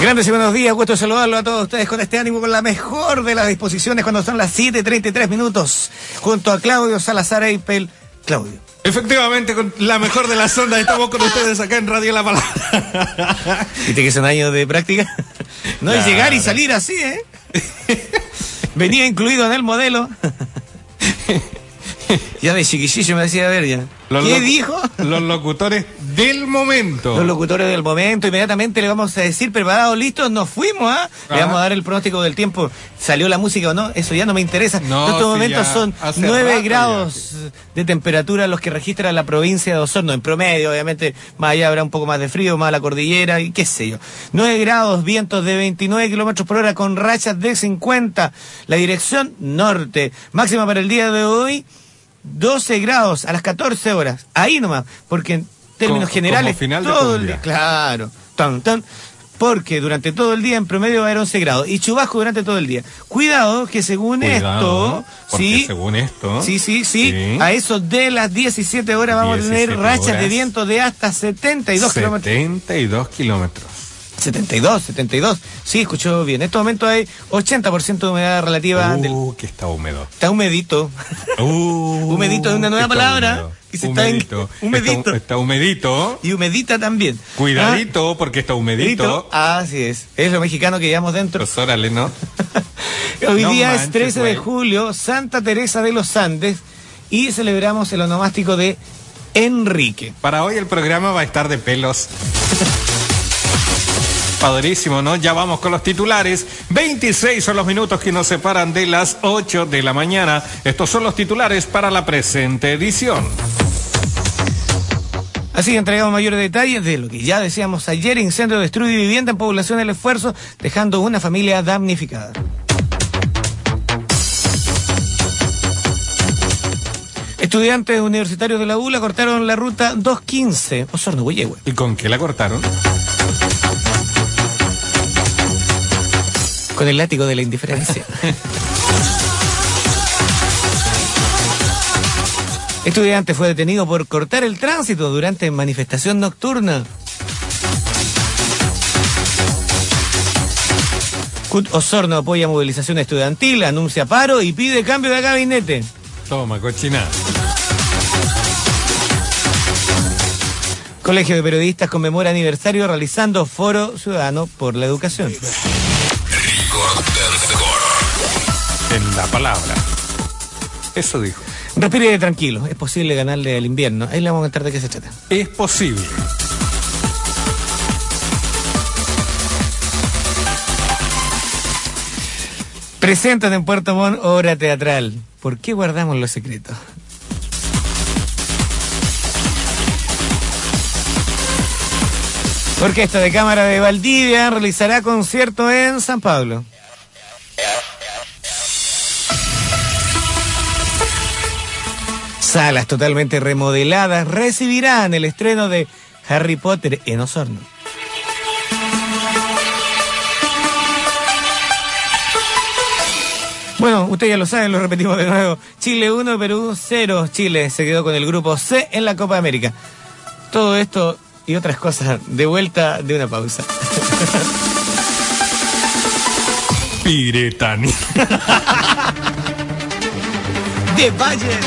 Grandes y buenos días, gusto saludarlo a todos ustedes con este ánimo, con la mejor de las disposiciones cuando son las 7.33 minutos, junto a Claudio Salazar Eipel. Claudio. Efectivamente, con la mejor de las ondas estamos con ustedes acá en Radio La Palabra. ¿Viste que es un año de práctica? No es llegar y salir así, ¿eh? Venía incluido en el modelo. ya de chiquillo me decía, a ver ya. ¿Qué dijo? Los locutores del momento. Los locutores del momento, inmediatamente le vamos a decir, preparados, listos, nos fuimos, ¿ah? Le vamos a dar el pronóstico del tiempo. ¿Salió la música o no? Eso ya no me interesa. No, en estos momentos son hace 9 rato grados de temperatura los que registra la provincia de Osorno. En promedio, obviamente, más allá habrá un poco más de frío, más la cordillera y qué sé yo. 9 grados, vientos de 29 kilómetros por hora con rachas de 50. La dirección norte. Máxima para el día de hoy. 12 grados a las 14 horas. Ahí nomás, porque en términos Como- generales, como final todo el día. Claro, tan, tan. Porque durante todo el día en promedio va a haber 11 grados y chubasco durante todo el día. Cuidado que según Cuidado, esto, sí, según esto. sí, sí, sí, Sí. a eso de las 17 horas vamos a tener 17 rachas de viento de hasta 72 kilómetros. 72 kilómetros. 72, 72. Sí, escuchó bien. En este momento hay 80% de humedad relativa. del- Uh, que está húmedo. Está humedito. Uh, Humedito es una nueva palabra húmedo. que se está en- humedito. humedito. Está, está humedito. Y humedita también. Cuidadito, porque está Ah, humedito. Así es. Es lo mexicano que llevamos dentro. Pues órale, ¿no? Hoy No día es manches, 13 de julio, Santa Teresa de los Andes, y celebramos el onomástico de Enrique. Para hoy el programa va a estar de pelos. Padrísimo, ¿no? Ya vamos con los titulares. 26 son los minutos que nos separan de las 8 de la mañana. Estos son los titulares para la presente edición. Así entregamos mayores detalles de lo que ya decíamos ayer, incendio destruye vivienda en población del esfuerzo, dejando una familia damnificada. Estudiantes universitarios de la ULA cortaron la ruta 215, Osorno. ¿Y con qué la cortaron? Con el látigo de la indiferencia. Estudiante fue detenido por cortar el tránsito durante manifestación nocturna. CUT Osorno apoya movilización estudiantil, anuncia paro y pide cambio de gabinete. Toma, cochina. Colegio de Periodistas conmemora aniversario realizando foro ciudadano por la educación. En la palabra. Eso dijo. Respire tranquilo, es posible ganarle al invierno. Ahí le vamos a contar de qué se trata. Es posible. Presentan en Puerto Montt obra teatral. ¿Por qué guardamos los secretos? Orquesta de Cámara de Valdivia realizará concierto en San Pablo. Salas totalmente remodeladas recibirán el estreno de Harry Potter en Osorno. Bueno, ustedes ya lo saben, lo repetimos de nuevo. Chile 1, Perú 0. Chile se quedó con el grupo C en la Copa América. Todo esto y otras cosas de vuelta de una pausa. Piretani. De Valle.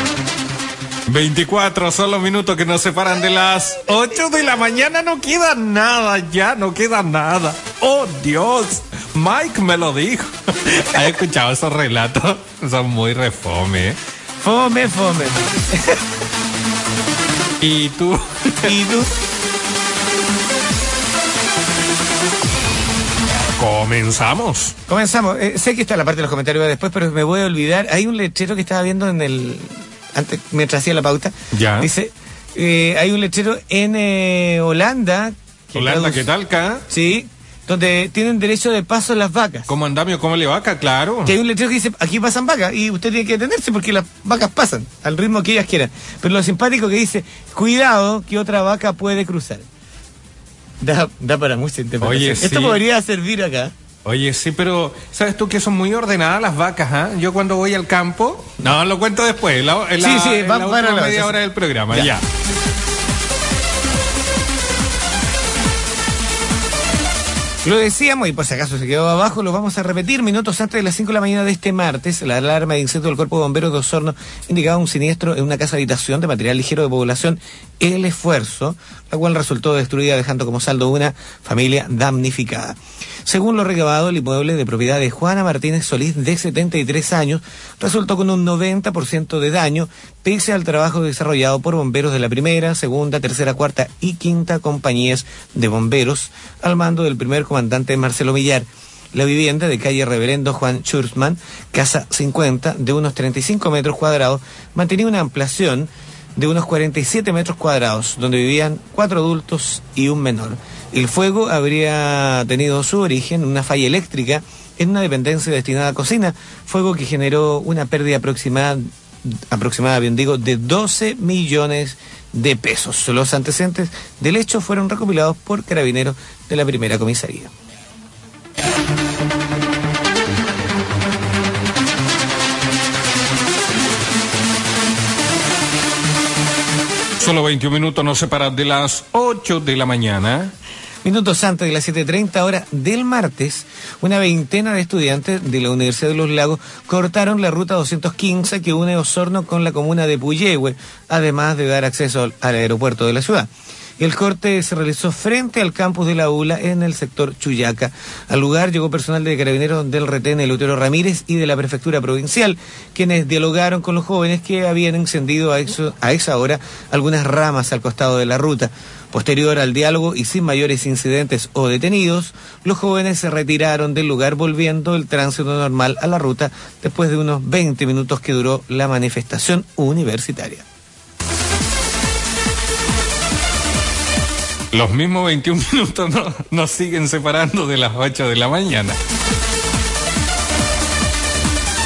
24 son los minutos que nos separan de las 8 de la mañana. No queda nada ya, no queda nada. Oh Dios, Mike me lo dijo. ¿Has escuchado esos relatos? Son muy refome. ¿eh? Fome, fome. Y tú, ¿Y tú? Comenzamos. Comenzamos. Eh, sé que está la parte de los comentarios después, pero me voy a olvidar. Hay un letrero que estaba viendo en el. Antes, mientras hacía la pauta. Ya. Dice: eh, hay un letrero en eh, Holanda. que Holanda, ¿qué tal, acá? Sí, donde tienen derecho de paso las vacas. ¿Cómo andamio? ¿Cómo le va acá? Claro. Que hay un letrero que dice, aquí pasan vacas, y usted tiene que detenerse porque las vacas pasan al ritmo que ellas quieran. Pero lo simpático que dice, cuidado que otra vaca puede cruzar. Da, da para mucha interpretación. Oye, Esto sí. podría servir acá. Oye, sí, pero ¿sabes tú que son muy ordenadas las vacas? ah? Yo cuando voy al campo, no, lo cuento después, la, Sí, sí, va- la la- media sí, hora del programa, Ya. ya. Lo decíamos, y por si acaso se quedó abajo, lo vamos a repetir. Minutos antes de las 5 de la mañana de este martes, la alarma de incendio del Cuerpo de Bomberos de Osorno indicaba un siniestro en una casa habitación de material ligero de población El Esfuerzo, la cual resultó destruida dejando como saldo una familia damnificada. Según lo recabado, el inmueble de propiedad de Juana Martínez Solís, de 73 años, resultó con un 90% de daño, pese al trabajo desarrollado por bomberos de la primera, segunda, tercera, cuarta y quinta compañías de bomberos, al mando del primer comandante Marcelo Millar. La vivienda de calle Reverendo Juan Schurzman, casa 50, de unos 35 metros cuadrados, mantenía una ampliación de unos 47 metros cuadrados, donde vivían cuatro adultos y un menor. El fuego habría tenido su origen en una falla eléctrica en una dependencia destinada a cocina, fuego que generó una pérdida aproximada, aproximada bien digo, de 12 millones de pesos. Los antecedentes del hecho fueron recopilados por carabineros de la primera comisaría. Solo 21 minutos nos separan de las 8 de la mañana. Minutos antes de las 7.30 horas del martes, una veintena de estudiantes de la Universidad de los Lagos cortaron la ruta 215 que une Osorno con la comuna de Puyehue, además de dar acceso al aeropuerto de la ciudad. El corte se realizó frente al campus de la ULA en el sector Chuyaca. Al lugar llegó personal de carabineros del retén Eleuterio Ramírez y de la prefectura provincial, quienes dialogaron con los jóvenes que habían encendido a esa hora algunas ramas al costado de la ruta. Posterior al diálogo y sin mayores incidentes o detenidos, los jóvenes se retiraron del lugar volviendo el tránsito normal a la ruta después de unos 20 minutos que duró la manifestación universitaria. Los mismos 21 minutos nos siguen separando de las 8 de la mañana.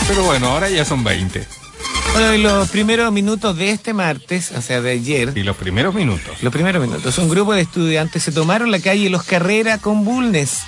Pero bueno, ahora ya son 20. Bueno, y los primeros minutos de este martes, o sea, de ayer. Y los primeros minutos. Los primeros minutos. Un grupo de estudiantes se tomaron la calle Los Carrera con Bulnes,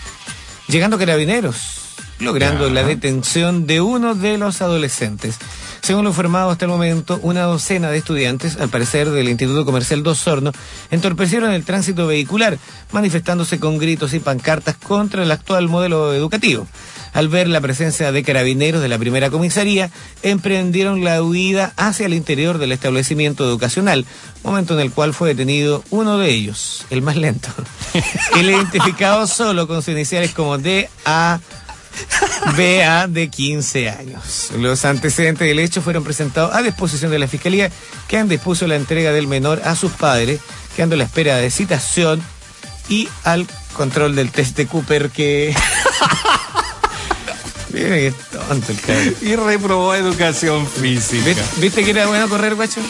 llegando carabineros, logrando la detención de uno de los adolescentes. Según lo informado hasta el momento, una docena de estudiantes, al parecer del Instituto Comercial Dos Hornos, entorpecieron el tránsito vehicular, manifestándose con gritos y pancartas contra el actual modelo educativo. Al ver la presencia de carabineros de la primera comisaría, emprendieron la huida hacia el interior del establecimiento educacional, momento en el cual fue detenido uno de ellos, el más lento. El identificado solo con sus iniciales como DA BA de 15 años. Los antecedentes del hecho fueron presentados a disposición de la Fiscalía, que han dispuso la entrega del menor a sus padres, quedando a la espera de citación y al control del test de Cooper que... Mira qué tonto el cabrón. Y reprobó educación física. ¿Viste, ¿Viste que era bueno correr, guacho?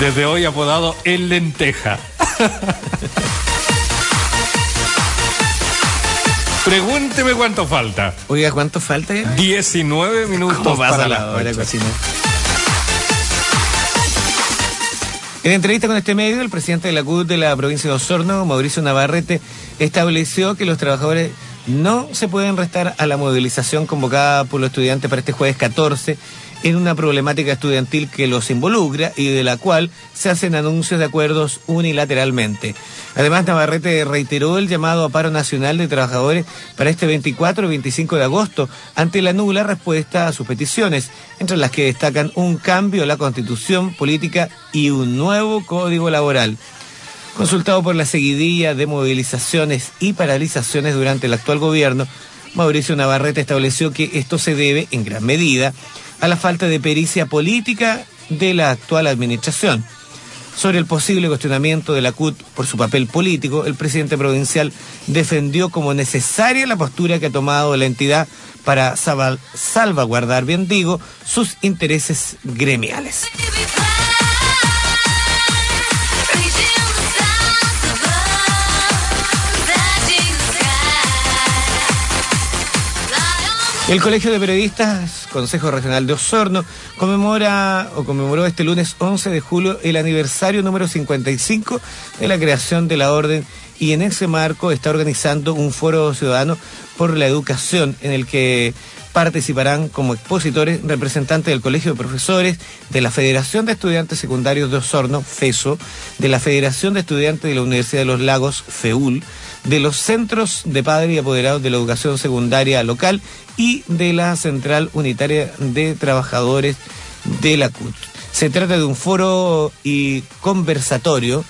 Desde hoy apodado El Lenteja. Pregúnteme cuánto falta. Oiga, ¿cuánto falta? 19 minutos ¿Cómo pasa para la hora, cocina? En entrevista con este medio, el presidente de la CUT de la provincia de Osorno, Mauricio Navarrete, estableció que los trabajadores no se pueden restar a la movilización convocada por los estudiantes para este jueves 14 en una problemática estudiantil que los involucra y de la cual se hacen anuncios de acuerdos unilateralmente. Además, Navarrete reiteró el llamado a paro nacional de trabajadores para este 24 y 25 de agosto ante la nula respuesta a sus peticiones, entre las que destacan un cambio a la constitución política y un nuevo código laboral. Consultado por la seguidilla de movilizaciones y paralizaciones durante el actual gobierno, Mauricio Navarrete estableció que esto se debe, en gran medida, a la falta de pericia política de la actual administración. Sobre el posible cuestionamiento de la CUT por su papel político, el presidente provincial defendió como necesaria la postura que ha tomado la entidad para salva- salvaguardar, bien digo, sus intereses gremiales. El Colegio de Periodistas, Consejo Regional de Osorno, conmemora o conmemoró este lunes 11 de julio el aniversario número 55 de la creación de la orden y en ese marco está organizando un foro ciudadano por la educación en el que Participarán como expositores representantes del Colegio de Profesores, de la Federación de Estudiantes Secundarios de Osorno, FESO, de la Federación de Estudiantes de la Universidad de los Lagos, FEUL, de los Centros de Padres y Apoderados de la Educación Secundaria Local y de la Central Unitaria de Trabajadores de la CUT. Se trata de un foro y conversatorio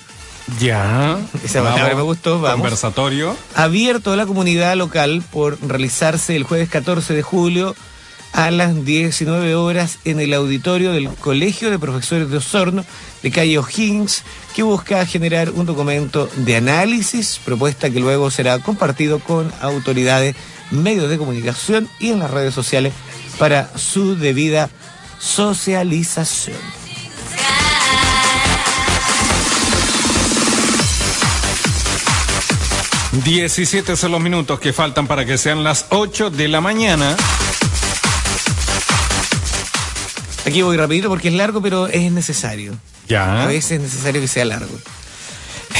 Ya. Esa palabra me gustó, vamos. Conversatorio. abierto a la comunidad local por realizarse el jueves 14 de julio a las 19 horas en el auditorio del Colegio de Profesores de Osorno de calle O'Higgins, que busca generar un documento de análisis, propuesta que luego será compartido con autoridades, medios de comunicación y en las redes sociales para su debida socialización. Diecisiete 17 son los minutos que faltan para que sean las 8 de la mañana. Aquí voy rapidito porque es largo, pero es necesario. A Ya. veces es necesario que sea largo.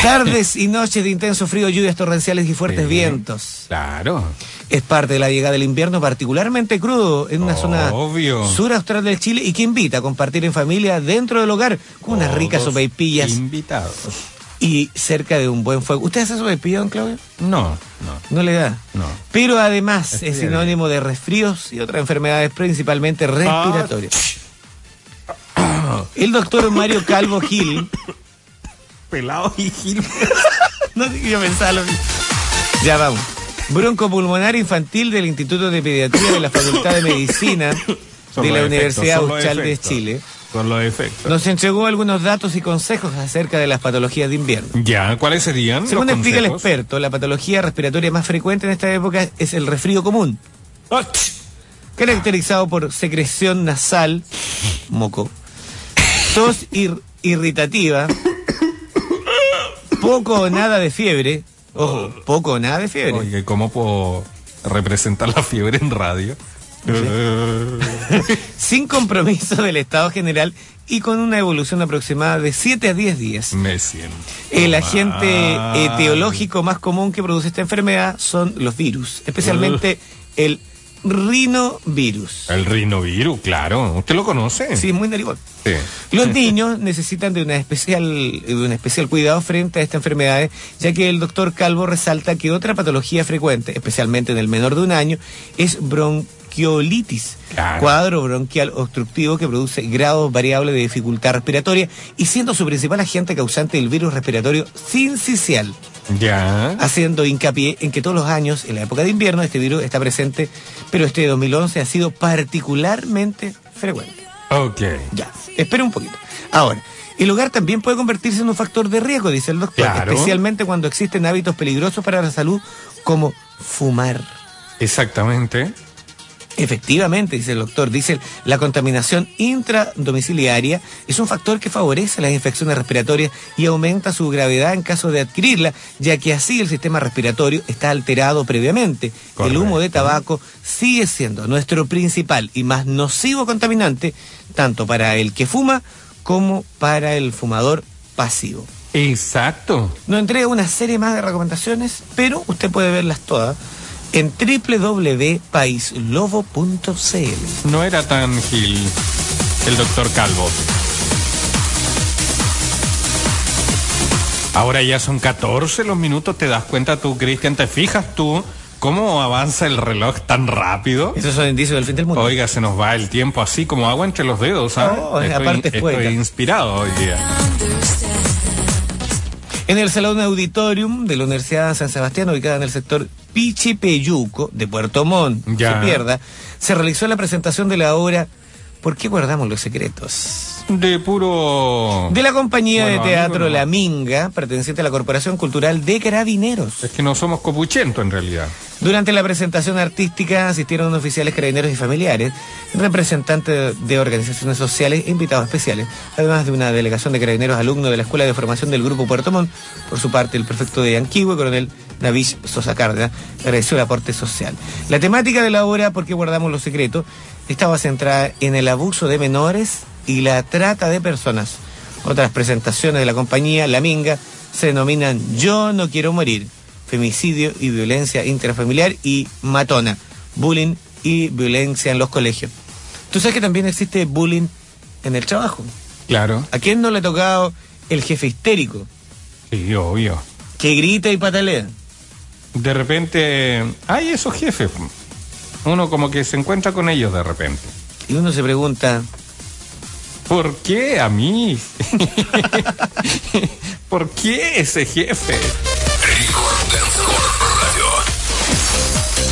Tardes y noches de intenso frío, lluvias torrenciales y fuertes vientos. Claro. Es parte de la llegada del invierno particularmente crudo en una zona Obvio. sur austral del Chile y que invita a compartir en familia dentro del hogar con unas ricas sopaipillas Invitados. y cerca de un buen fuego. ¿Usted hace sopaipilla, don Claudio? No, no. No le da. No. Pero además es sinónimo de resfríos y otras enfermedades principalmente respiratorias. El doctor Mario Calvo Gil Pelado y Gil. No sé qué yo pensaba lo mismo. Ya vamos. Broncopulmonar infantil del Instituto de Pediatría de la Facultad de Medicina Son de la efectos, Universidad Austral de. Chile Son los efectos. nos entregó algunos datos y consejos acerca de las patologías de invierno. Ya, ¿cuáles serían? Según los explica el experto, la patología respiratoria más frecuente en esta época es el resfrío común, caracterizado por secreción nasal, moco, tos ir- irritativa, poco o nada de fiebre, ojo, poco o nada de fiebre. Oye, ¿cómo puedo representar la fiebre en radio? sin compromiso del Estado general y con una evolución aproximada de 7 a 10 días. Me siento. El agente etiológico más común que produce esta enfermedad son los virus, especialmente el rinovirus. El rinovirus, claro. ¿Usted lo conoce? Sí, es muy narigón. Sí. Los niños necesitan de una especial, de un especial cuidado frente a esta enfermedad, ya que el doctor Calvo resalta que otra patología frecuente, especialmente en el menor de un año, es bronquiolitis, Claro. cuadro bronquial obstructivo que produce grados variables de dificultad respiratoria y siendo su principal agente causante el virus respiratorio sincicial, Ya. haciendo hincapié en que todos los años, en la época de invierno, este virus está presente, pero este de 2011 ha sido particularmente frecuente. Ok. Ya, espera un poquito. Ahora, el hogar también puede convertirse en un factor de riesgo, dice el doctor, Claro. especialmente cuando existen hábitos peligrosos para la salud como fumar. Exactamente. Efectivamente, dice el doctor, dice la contaminación intradomiciliaria es un factor que favorece las infecciones respiratorias y aumenta su gravedad en caso de adquirirla, ya que así el sistema respiratorio está alterado previamente. El humo de tabaco sigue siendo nuestro principal y más nocivo contaminante, tanto para el que fuma como para el fumador pasivo. Exacto. Nos entrega una serie más de recomendaciones, pero usted puede verlas todas en www.paislobo.cl. No era tan gil el doctor Calvo. Ahora ya son 14 los minutos, ¿te das cuenta tú, Cristian? ¿Te fijas tú cómo avanza el reloj tan rápido? Esos son indicios del fin del mundo. Oiga, se nos va el tiempo así como agua entre los dedos, ¿sabes? Oh, estoy, aparte es estoy inspirado hoy día. En el Salón Auditorium de la Universidad de San Sebastián, ubicada en el sector Pichipeyuco de Puerto Montt, no se pierda, se realizó la presentación de la obra ¿Por qué guardamos los secretos? De puro... De la compañía Bueno, de teatro no. La Minga, perteneciente a la Corporación Cultural de Carabineros. Es que no somos copuchentos en realidad. Durante la presentación artística asistieron oficiales carabineros y familiares, representantes de organizaciones sociales e invitados especiales, además de una delegación de carabineros alumnos de la Escuela de Formación del Grupo Puerto Montt. Por su parte, el prefecto de Anquihue, coronel David Sosa Cárdenas, agradeció el aporte social. La temática de la obra, ¿Por qué guardamos los secretos?, estaba centrada en el abuso de menores y la trata de personas. Otras presentaciones de la compañía La Minga se denominan Yo no quiero morir, femicidio y violencia intrafamiliar y matona, bullying y violencia en los colegios. Tú sabes que también existe bullying en el trabajo. Claro. ¿A quién no le ha tocado el jefe histérico Sí, obvio. que grita y patalea? De repente, hay esos jefes. Uno como que se encuentra con ellos de repente. Y uno se pregunta, ¿Por qué a mí? ¿Por qué ese jefe?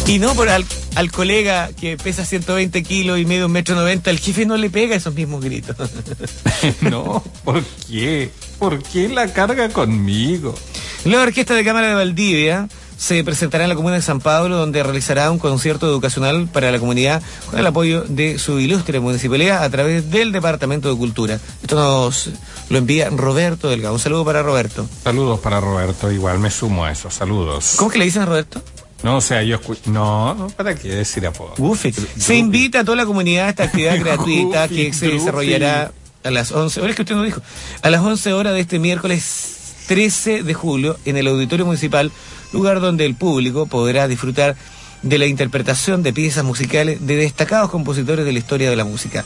y no por al, al colega que pesa 120 kilos y mide un metro noventa, el jefe no le pega esos mismos gritos. no, ¿por qué? ¿Por qué la carga conmigo? La Orquesta de Cámara de Valdivia se presentará en la comuna de San Pablo, donde realizará un concierto educacional para la comunidad con el apoyo de su ilustre municipalidad a través del Departamento de Cultura. Esto nos lo envía Roberto Delgado. Un saludo para Roberto. Saludos para Roberto, igual me sumo a eso, saludos. ¿Cómo que le dicen a Roberto? No, o sea, yo escu- No, no, ¿para qué decir apodo? Goofy. Se invita a toda la comunidad a esta actividad gratuita Goofy, que se Goofy. desarrollará a las 11 horas que usted nos dijo. A las 11 horas de este miércoles 13 de julio en el Auditorio Municipal, lugar donde el público podrá disfrutar de la interpretación de piezas musicales de destacados compositores de la historia de la música.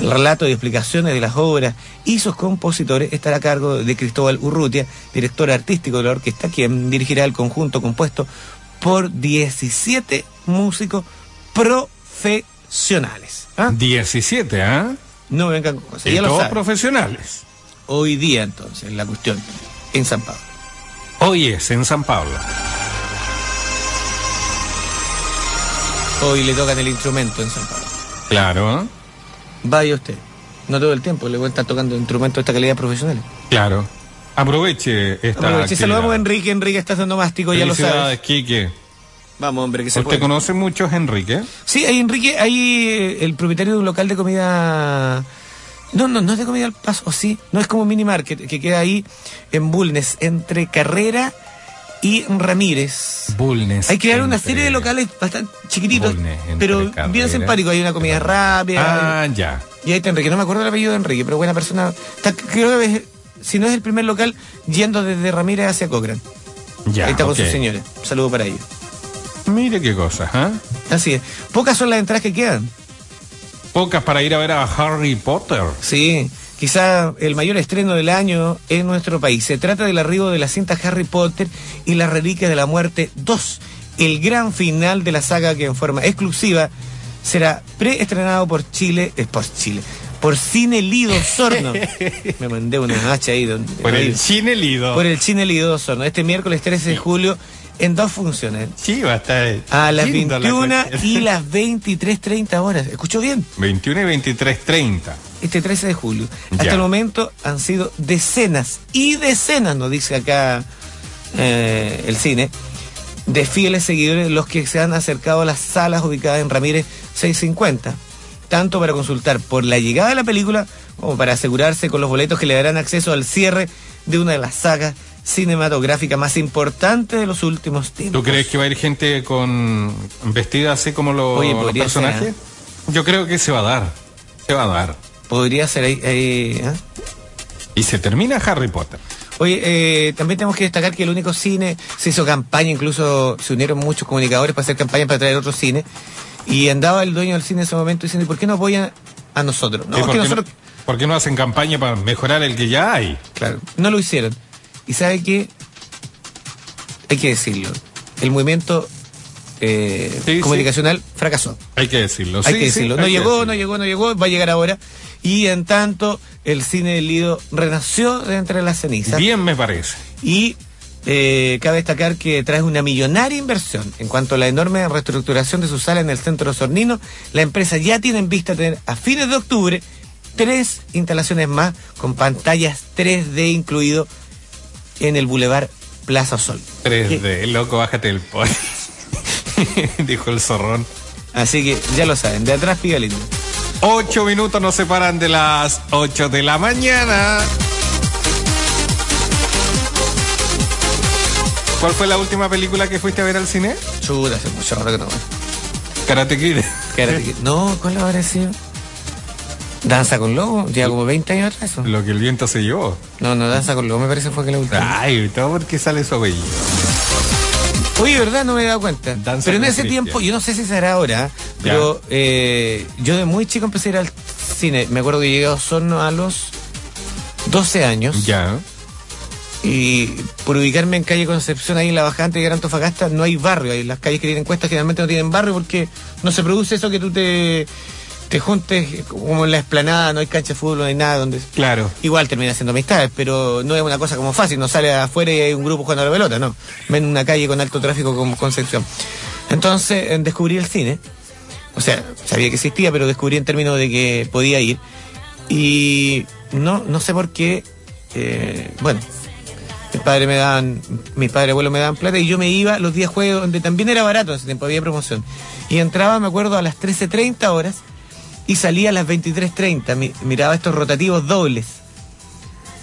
El relato y explicaciones de las obras y sus compositores estará a cargo de Cristóbal Urrutia, director artístico de la orquesta, quien dirigirá el conjunto compuesto por 17 músicos profesionales. ¿Ah? 17, ¿ah? No vengan con cosas. Y Ya lo todos saben. profesionales. Hoy día, entonces, la cuestión en San Pablo. Hoy es en San Pablo. Hoy le tocan el instrumento en San Pablo. Claro. Vaya usted. No todo el tiempo, le voy a estar tocando instrumentos de esta calidad profesionales. claro. Aproveche esta. Aproveche, saludamos a Enrique. Enrique está haciendo mástico, ya lo sabes. Quique. Vamos, hombre, que se ¿Usted puede. conoce muchos, Enrique? Sí, ahí Enrique, eh, el propietario de un local de comida. No, no, no es de comida al paso, o sí, no es como mini market, que queda ahí en Bulnes, entre Carrera y Ramírez. Bulnes. Hay que crear una serie de locales bastante chiquititos, Bulnes, pero Carrera. bien simpáticos. Hay una comida rápida. Ah, ya. Y ahí está Enrique, no me acuerdo el apellido de Enrique, pero buena persona. Está- creo que es- si no es el primer local, yendo desde Ramírez hacia Cochrane. Ya. ahí está con ok. su señora. Saludo para ellos. Mire qué cosas, ¿ah? Así es. Pocas son las entradas que quedan. Pocas para ir a ver a Harry Potter. Sí, quizá el mayor estreno del año en nuestro país. Se trata del arribo de la cinta Harry Potter y las Reliquias de la Muerte 2, el gran final de la saga que en forma exclusiva será preestrenado por Chile, es por Chile, por Cine Lido Sorno. Me mandé una hacha ahí. Donde, Por el cine lido. por el Cine Lido Sorno, este miércoles 13 de julio en dos funciones. Sí, va a estar. A las lindo la 21 cuestión. y las 23.30 horas. ¿Escuchó bien? 21 y 23, 30. este 13 de julio. Hasta el momento han sido decenas y decenas, nos dice acá eh, el cine, de fieles seguidores los que se han acercado a las salas ubicadas en Ramírez 650, tanto para consultar por la llegada de la película como para asegurarse con los boletos que le darán acceso al cierre de una de las sagas cinematográficas más importantes de los últimos tiempos. ¿Tú crees que va a ir gente con vestida así como los, Oye, los podría ser, ¿eh? personajes? Yo creo que se va a dar. Se va a dar. Podría ser ahí... ¿eh? Y se termina Harry Potter. Oye, eh, también tenemos que destacar que el único cine se hizo campaña, incluso se unieron muchos comunicadores para hacer campaña para traer otro cine. Y andaba el dueño del cine en ese momento diciendo, ¿y por qué no apoyan a nosotros? No, ¿Y es por, que qué nosotros, no, por qué no hacen campaña para mejorar el que ya hay? claro, no lo hicieron. Y sabe que, hay que decirlo, el movimiento eh, Sí, sí. comunicacional fracasó. Hay que decirlo. Hay Sí, que decirlo. no llegó, decirlo. no llegó, no llegó, va a llegar ahora. Y en tanto, el cine del Lido renació de entre las cenizas. Bien me parece. Y eh, cabe destacar que tras una millonaria inversión en cuanto a la enorme reestructuración de su sala en el centro sornino, la empresa ya tiene en vista tener a fines de octubre tres instalaciones más con pantallas 3D incluido en el Boulevard Plaza Sol. 3D, loco, bájate el pol. Dijo el zorrón. Así que ya lo saben, de atrás piga lindo. Ocho minutos nos separan de las ocho de la mañana. ¿Cuál fue la última película que fuiste a ver al cine? Chuta, hace mucho rato que no. Karate Kid. Karate Kid. No, ¿cuál habrá sido? Danza con Lobo, ya como 20 años atrás. eso. Lo que el viento se llevó. No, no, Danza con Lobo me parece fue que la última. Ay, todo porque sale su apellido. Oye, ¿verdad? No me he dado cuenta. Danza pero en ese Cristian. tiempo, yo no sé si será ahora, pero eh, yo de muy chico empecé a ir al cine. Me acuerdo que llegué a Osorno a los 12 años. Ya. Y por ubicarme en calle Concepción, ahí en la bajante de Gran Antofagasta, no hay barrio. Ahí las calles que tienen cuestas generalmente no tienen barrio porque no se produce eso que tú te, te juntes como en la esplanada, no hay cancha de fútbol, no hay nada donde. Claro. Igual termina siendo amistades, pero no es una cosa como fácil, no sale afuera y hay un grupo jugando a la pelota, no. Ven una calle con alto tráfico como Concepción. Entonces descubrí el cine, o sea, sabía que existía, pero descubrí en términos de que podía ir. Y no, no sé por qué, eh, bueno, mis padres me daban, mis padres y abuelos me daban plata y yo me iba los días jueves donde también era barato en ese tiempo, había promoción. Y entraba, me acuerdo, a las 13.30 horas y salía a las 23.30. Mi- miraba estos rotativos dobles.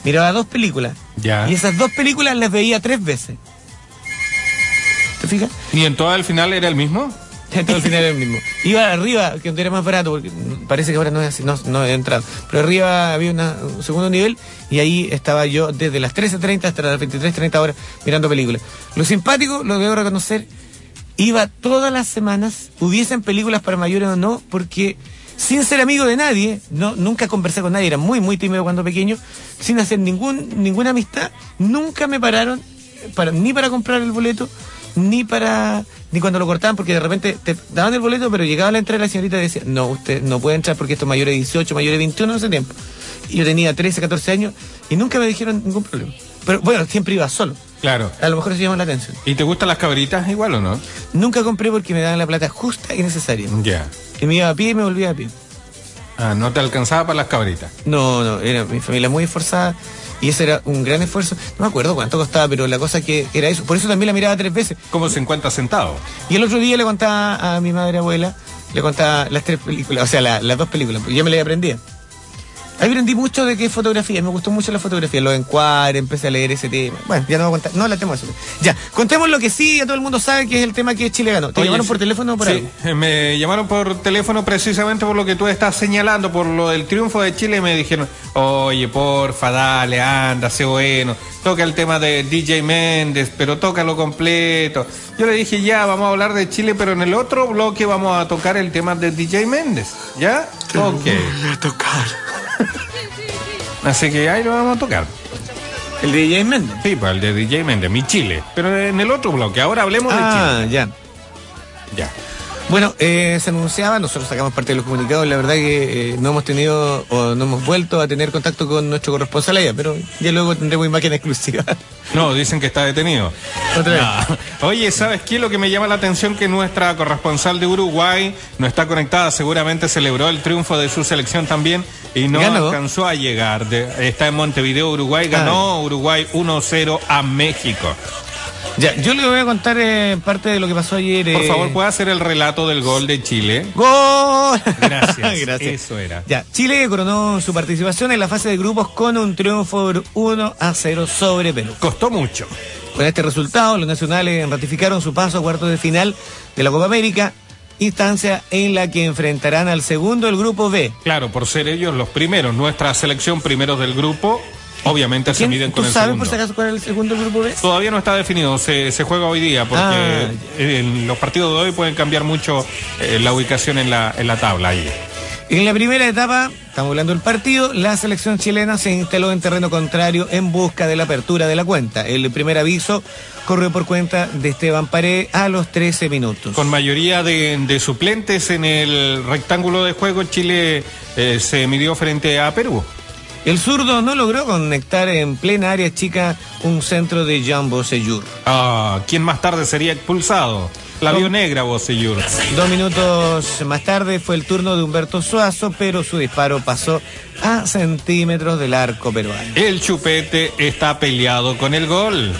Miraba dos películas. Ya. Y esas dos películas las veía tres veces. ¿Te fijas? ¿Y en todo el final era el mismo? Todo al final era el mismo. Iba arriba, que era más barato, porque parece que ahora no es así, no, no he entrado. Pero arriba había una- un segundo nivel y ahí estaba yo desde las 13.30 hasta las 23.30 horas mirando películas. Lo simpático, lo debo reconocer, iba todas las semanas, hubiesen películas para mayores o no, porque sin ser amigo de nadie, no, nunca conversé con nadie, era muy, muy tímido cuando pequeño, sin hacer ningún, ninguna amistad, nunca me pararon para, ni para comprar el boleto, ni para ni cuando lo cortaban, porque de repente te daban el boleto, pero llegaba a la entrada y la señorita decía, no, usted no puede entrar porque esto es mayor de 18, mayor de 21 en ese tiempo. Y yo tenía 13, 14 años y nunca me dijeron ningún problema. Pero bueno, siempre iba solo. Claro. A lo mejor eso llama la atención. ¿Y te gustan las cabritas igual o no? Nunca compré porque me daban la plata justa y necesaria. Ya. Y me iba a pie y me volvía a pie. Ah, no te alcanzaba para las cabritas. No, no, era mi familia muy esforzada y ese era un gran esfuerzo. No me acuerdo cuánto costaba, pero la cosa que era eso. Por eso también la miraba tres veces. Como 50 centavos. Y el otro día le contaba a mi madre abuela, le contaba las tres películas, o sea, la- las dos películas, porque yo me las aprendía. Ahí aprendí mucho de qué fotografía, me gustó mucho la fotografía, los encuadres, empecé a leer ese tema. Bueno, ya no voy a contar, no la tengo eso. Ya, contemos lo que sí, ya todo el mundo sabe que es el tema que Chile ganó. ¿Te Oye, llamaron por teléfono o por sí, algo? me llamaron por teléfono precisamente por lo que tú estás señalando, por lo del triunfo de Chile. y Me dijeron, oye, porfa, dale, anda, sé bueno. Toca el tema de DJ Méndez, pero tócalo completo. Yo le dije, ya, vamos a hablar de Chile, pero en el otro bloque vamos a tocar el tema de DJ Méndez. ¿Ya? Ok. a tocar. Así que ahí lo vamos a tocar. El de DJ Méndez. Sí, pues el de DJ Méndez, mi Chile. Pero en el otro bloque, ahora hablemos de Ah, ya. Chile. Ya. Bueno, eh, se anunciaba, nosotros sacamos parte de los comunicados, la verdad que eh, no hemos tenido o no hemos vuelto a tener contacto con nuestro corresponsal allá, pero ya luego tendremos imagen exclusiva. No, dicen que está detenido. Otra vez. No. Oye, ¿sabes qué? Lo que me llama la atención que nuestra corresponsal de Uruguay no está conectada. Seguramente celebró el triunfo de su selección también y no ¿Ganó? alcanzó a llegar. De- está en Montevideo, Uruguay. Ganó Uruguay 1-0 a México. Ya, yo le voy a contar eh, parte de lo que pasó ayer. Por eh, favor, ¿puede hacer el relato del gol de Chile? ¡Gol! Gracias. Gracias. Eso era. Ya, Chile coronó su participación en la fase de grupos con un triunfo por 1 a 0 sobre Perú. Costó mucho. Con este resultado, los nacionales ratificaron su paso a cuartos de final de la Copa América, instancia en la que enfrentarán al segundo del grupo B. Claro, por ser ellos los primeros, nuestra selección primeros del grupo, obviamente se ¿Quién- miden ¿Tú con el sabes segundo. por si acaso cuál es el segundo grupo B? Todavía no está definido, se, se juega hoy día, porque Ah, en los partidos de hoy pueden cambiar mucho eh, la ubicación en la, en la tabla ahí. En la primera etapa, estamos hablando del partido, la selección chilena se instaló en terreno contrario en busca de la apertura de la cuenta. El primer aviso corrió por cuenta de Esteban Paredes a los 13 minutos. Con mayoría de, de suplentes en el rectángulo de juego, Chile eh, se midió frente a Perú. El zurdo no logró conectar en plena área chica un centro de Jean Bosellur. Ah, ¿Quién más tarde sería expulsado? La vio negra. Dos minutos más tarde fue el turno de Humberto Suazo, pero su disparo pasó a centímetros del arco peruano. El chupete está peleado con el gol.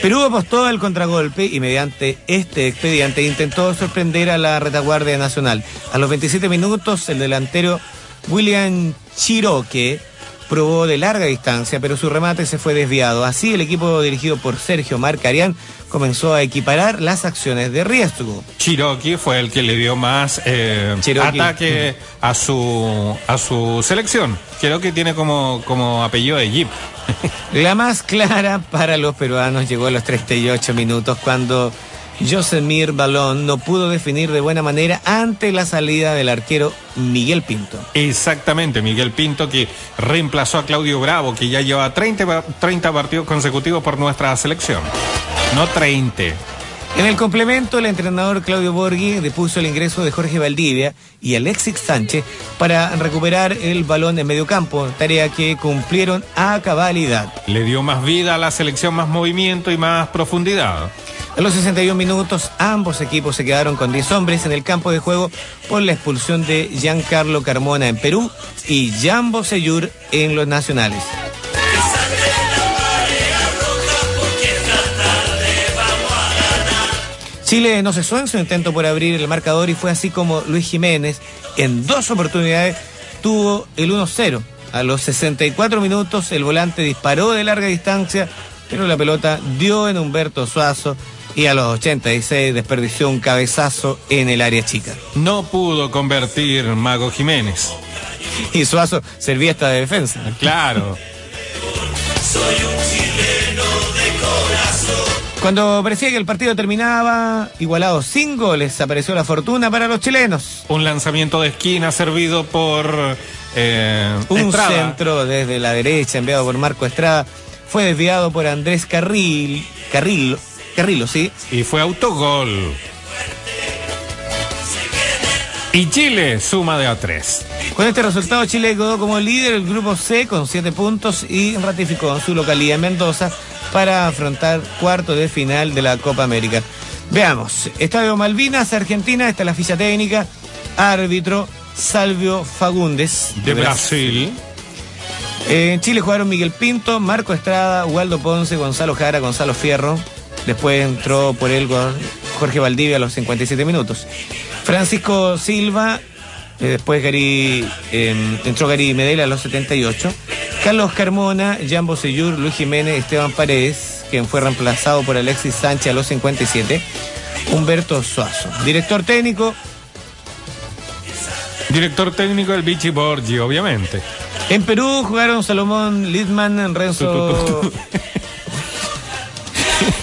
Perú apostó al contragolpe y mediante este expediente intentó sorprender a la retaguardia nacional. A los 27 minutos, el delantero William Chiroque probó de larga distancia, pero su remate se fue desviado. Así, el equipo dirigido por Sergio Marcarián comenzó a equiparar las acciones de riesgo. Cherokee fue el que le dio más eh, ataque a su a su selección. Cherokee tiene como, como apellido de Jeep. La más clara para los peruanos llegó a los 38 minutos cuando Josemir Balón no pudo definir de buena manera ante la salida del arquero Miguel Pinto. Exactamente, Miguel Pinto que reemplazó a Claudio Bravo, que ya lleva 30, 30 partidos consecutivos por nuestra selección. No 30. En el complemento, el entrenador Claudio Borghi depuso el ingreso de Jorge Valdivia y Alexis Sánchez para recuperar el balón en medio campo, tarea que cumplieron a cabalidad. Le dio más vida a la selección, más movimiento y más profundidad. A los 61 minutos, ambos equipos se quedaron con 10 hombres en el campo de juego por la expulsión de Giancarlo Carmona en Perú y Jambo Seyur en los nacionales. Chile no cesó en su intento por abrir el marcador y fue así como Luis Jiménez en dos oportunidades tuvo el 1-0. A los 64 minutos el volante disparó de larga distancia, pero la pelota dio en Humberto Suazo y a los 86 desperdició un cabezazo en el área chica. No pudo convertir Mago Jiménez. Y Suazo servía esta de defensa. Claro. Cuando parecía que el partido terminaba, igualado sin goles, apareció la fortuna para los chilenos. Un lanzamiento de esquina servido por eh, Un Estrada. centro desde la derecha enviado por Marco Estrada fue desviado por Andrés Carril, Carrillo, Carrillo, sí. Y fue autogol. Y Chile suma de a tres. Con este resultado Chile quedó como líder del grupo C con siete puntos y ratificó su localidad en Mendoza para afrontar cuarto de final de la Copa América. Veamos, Estadio Malvinas, Argentina, esta es la ficha técnica, árbitro Salvio Fagundes De Brasil. Eh, En Chile jugaron Miguel Pinto, Marco Estrada, Waldo Ponce, Gonzalo Jara, Gonzalo Fierro. Después entró por él Jorge Valdivia a los 57 minutos. Francisco Silva, después Gary, eh, entró Gary Medela a los 78. Carlos Carmona, Jambo Seyur, Luis Jiménez, Esteban Paredes, quien fue reemplazado por Alexis Sánchez a los 57. Humberto Suazo. Director técnico, Director técnico del Vichy Borgi, obviamente. En Perú jugaron Salomón Lidman, Renzo.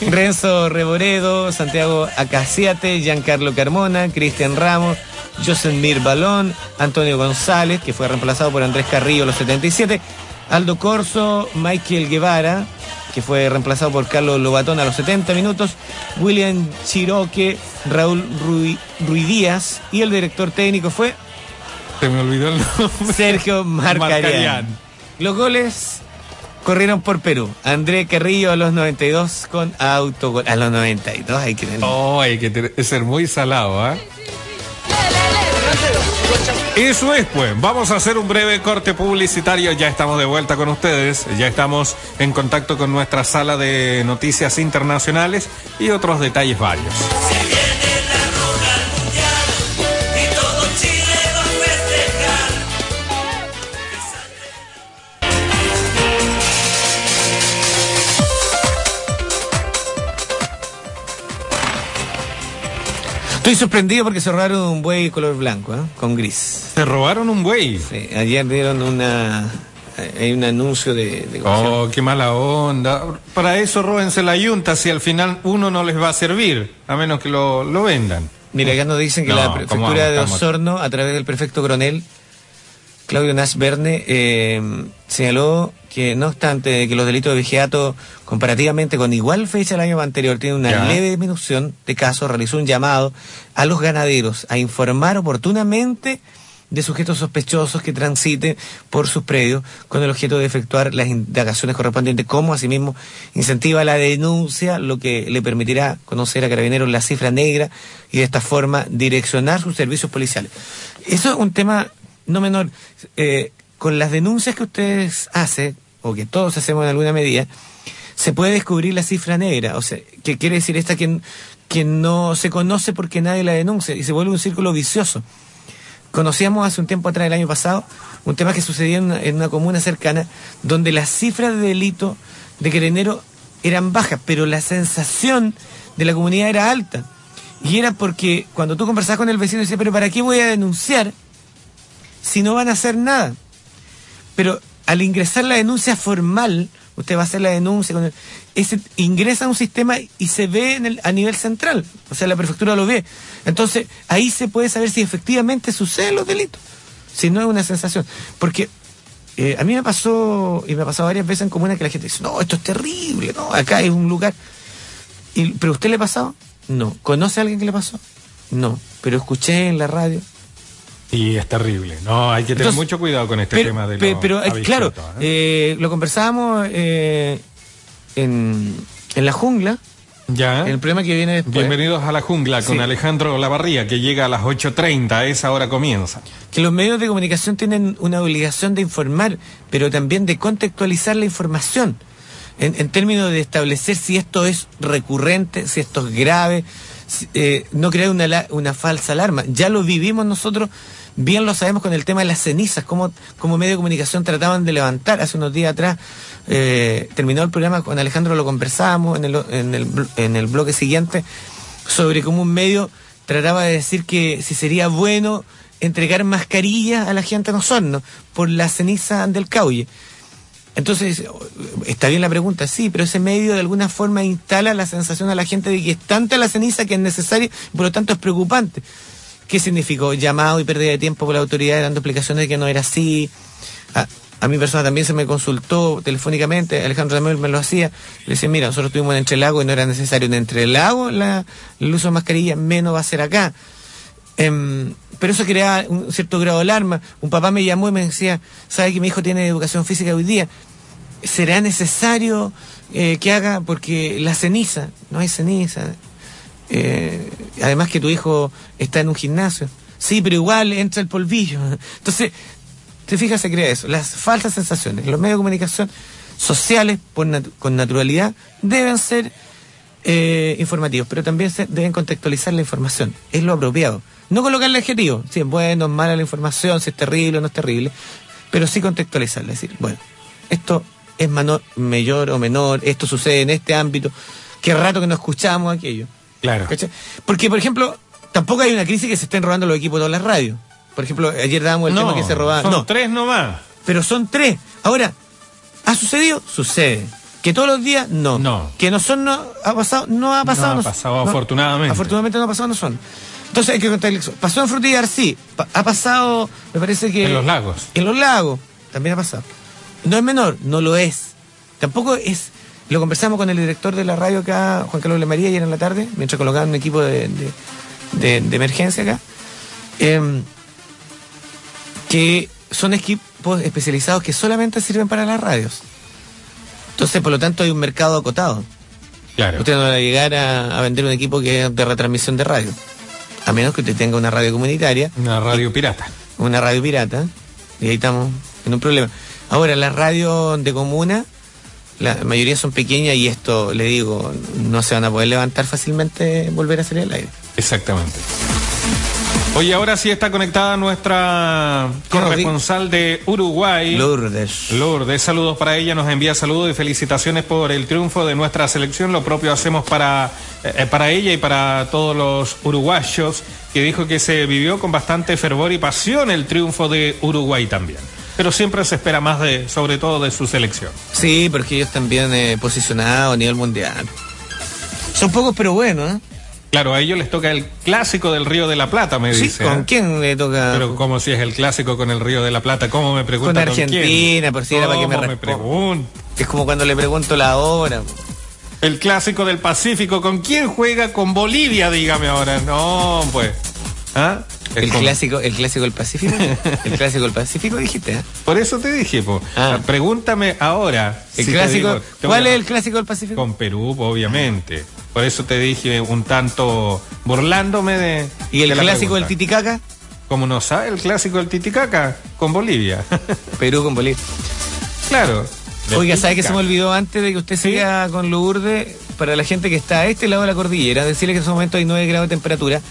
Renzo Reboredo, Santiago Acaciate, Giancarlo Carmona, Cristian Ramos, Josemir Balón, Antonio González, que fue reemplazado por Andrés Carrillo a los 77, Aldo Corso, Michael Guevara, que fue reemplazado por Carlos Lobatón a los 70 minutos, William Chiroque, Raúl Rui, Ruidíaz y el director técnico fue Se me olvidó el nombre. Sergio. Marcarian. Los goles corrieron por Perú. André Carrillo a los 92 con autogol. A los 92 hay que tener. Oh, hay que tener- ser muy salado, ¿ah? Eso es, pues. Vamos a hacer un breve corte publicitario. Ya estamos de vuelta con ustedes. Ya estamos en contacto con nuestra sala de noticias internacionales y otros detalles varios. Estoy sorprendido porque se robaron un buey color blanco, ¿eh? con gris. Se robaron un buey. Sí, ayer dieron una. Hay un anuncio de. de- Oh, qué mala onda. Para eso róbense la yunta si al final uno no les va a servir, a menos que lo, lo vendan. Mira, acá nos dicen que No, la ¿cómo prefectura de Osorno, a través del prefecto Coronel, Claudio Nash Verne, eh, señaló que no obstante que los delitos de vigiato, comparativamente con igual fecha el año anterior, tienen una Ya. leve disminución de casos, realizó un llamado a los ganaderos a informar oportunamente de sujetos sospechosos que transiten por sus predios con el objeto de efectuar las indagaciones correspondientes, como asimismo incentiva la denuncia, lo que le permitirá conocer a carabineros la cifra negra y de esta forma direccionar sus servicios policiales. Eso es un tema no menor. Eh, con las denuncias que ustedes hacen, o que todos hacemos en alguna medida, se puede descubrir la cifra negra. O sea, que quiere decir esta que, no se conoce porque nadie la denuncia y se vuelve un círculo vicioso. Conocíamos hace un tiempo atrás, el año pasado, un tema que sucedía en una, en una comuna cercana, donde las cifras de delito de Querenero eran bajas, pero la sensación de la comunidad era alta. Y era porque cuando tú conversabas con el vecino, decías, pero ¿para qué voy a denunciar si no van a hacer nada? Pero al ingresar la denuncia formal, usted va a hacer la denuncia, con el- ingresa a un sistema y se ve en el- a nivel central, o sea, la prefectura lo ve. Entonces, ahí se puede saber si efectivamente suceden los delitos, si no es una sensación. Porque eh, a mí me pasó, y me ha pasado varias veces en comunas que la gente dice, no, esto es terrible, no, acá es un lugar. Y, ¿Pero usted le ha pasado? No. ¿Conoce a alguien que le pasó? No. Pero escuché en la radio. Y es terrible. No, hay que tener Entonces, mucho cuidado con este pero, tema de los pero, eh, claro, ¿eh? eh, lo conversábamos eh, en, en la jungla, ya. el problema que viene después, Bienvenidos a la jungla con Sí. Alejandro Lavarría, que llega a las 8.30, a esa hora comienza. que los medios de comunicación tienen una obligación de informar, pero también de contextualizar la información, en, en términos de establecer si esto es recurrente, si esto es grave, eh, no crear una, una falsa alarma. Ya lo vivimos nosotros, bien lo sabemos con el tema de las cenizas, como, medio de comunicación trataban de levantar hace unos días atrás. eh, terminó el programa con Alejandro, lo conversábamos en el, en el, en el bloque siguiente sobre cómo un medio trataba de decir que si sería bueno entregar mascarillas a la gente en Osorno por la ceniza del cauye. Entonces, está bien la pregunta, sí, pero ese medio de alguna forma instala la sensación a la gente de que es tanta la ceniza que es necesaria, por lo tanto es preocupante. ¿Qué significó? Llamado y pérdida de tiempo por la autoridad dando explicaciones de que no era así. A, a mi persona también se me consultó telefónicamente, Alejandro también me lo hacía. Le decía, mira, nosotros estuvimos en Entrelago y no era necesario en Entrelago la, el uso de mascarilla, menos va a ser acá. Em, pero eso crea un cierto grado de alarma. Un papá me llamó y me decía, ¿sabe que mi hijo tiene educación física hoy día? ¿Será necesario eh, que haga? Porque la ceniza, no hay ceniza. Eh, además que tu hijo está en un gimnasio. Sí, pero igual entra el polvillo. Entonces, te fijas, se crea eso. Las falsas sensaciones. Los medios de comunicación sociales, por nat- con naturalidad, deben ser eh, informativos, pero también se deben contextualizar la información. Es lo apropiado. No colocarle adjetivo, si es bueno, es mala la información, si es terrible o no es terrible, pero sí contextualizarla. Es decir, bueno, esto es mayor o menor, esto sucede en este ámbito, qué rato que no escuchamos aquello. Claro. ¿Cachai? Porque, por ejemplo, tampoco hay una crisis que se estén robando los equipos de todas las radios. Por ejemplo, ayer dábamos el tema que se robaban. son No, tres nomás. pero son tres. Ahora, ¿ha sucedido? Sucede. ¿Que todos los días? No. No. ¿Que no son? No, ¿Ha pasado? No ha pasado. No ha pasado, afortunadamente. Afortunadamente no ha pasado, no son. Entonces hay que contar eso. Pasó en Frutillar, sí. Pa- ha pasado, me parece que... En los lagos. En los lagos, también ha pasado. No es menor, no lo es. Tampoco es... Lo conversamos con el director de la radio acá, Juan Carlos Le María, ayer en la tarde, mientras colocaban un equipo de, de, de- de emergencia acá. Em, que son equipos especializados que solamente sirven para las radios. Entonces, por lo tanto, hay un mercado acotado. Claro. Usted no va a llegar a, a vender un equipo que es de retransmisión de radio. A menos que usted tenga una radio comunitaria, Una radio pirata. una radio pirata, y ahí estamos en un problema. Ahora, las radios de comuna, la mayoría son pequeñas y esto, le digo, no se van a poder levantar fácilmente, volver a salir al aire. Exactamente. Oye, ahora sí está conectada nuestra corresponsal de Uruguay. Lourdes. Lourdes, saludos para ella, nos envía saludos y felicitaciones por el triunfo de nuestra selección. Lo propio hacemos para, eh, para ella y para todos los uruguayos, que dijo que se vivió con bastante fervor y pasión el triunfo de Uruguay también. Pero siempre se espera más de, sobre todo de su selección. Sí, porque ellos también eh, posicionados a nivel mundial. Son pocos, pero buenos, ¿eh? Claro, a ellos les toca el clásico del Río de la Plata, me Sí, dice. ¿Con ¿eh? quién le toca? Pero como si es el clásico con el Río de la Plata, ¿cómo me pregunta Con quién? Argentina, por si era para que me. Es como cuando le pregunto la hora. El clásico del Pacífico, ¿con quién juega? Con Bolivia, dígame ahora. No, pues. ¿Ah? El con- clásico, el clásico del Pacífico. el clásico del Pacífico dijiste. ¿eh? Por eso te dije, po. Ah. Pregúntame ahora. El si clásico. digo, ¿Cuál es el clásico del Pacífico? Con Perú, obviamente. Por eso te dije un tanto burlándome de. ¿Y el de clásico del. Titicaca? Como no sabe, el clásico del Titicaca con Bolivia. Perú con Bolivia. claro. Oiga, ¿sabe que se me olvidó antes de que usted Sí. siga con Lourdes? Para la gente que está a este lado de la cordillera, decirle que en este momento hay 9 grados de temperatura.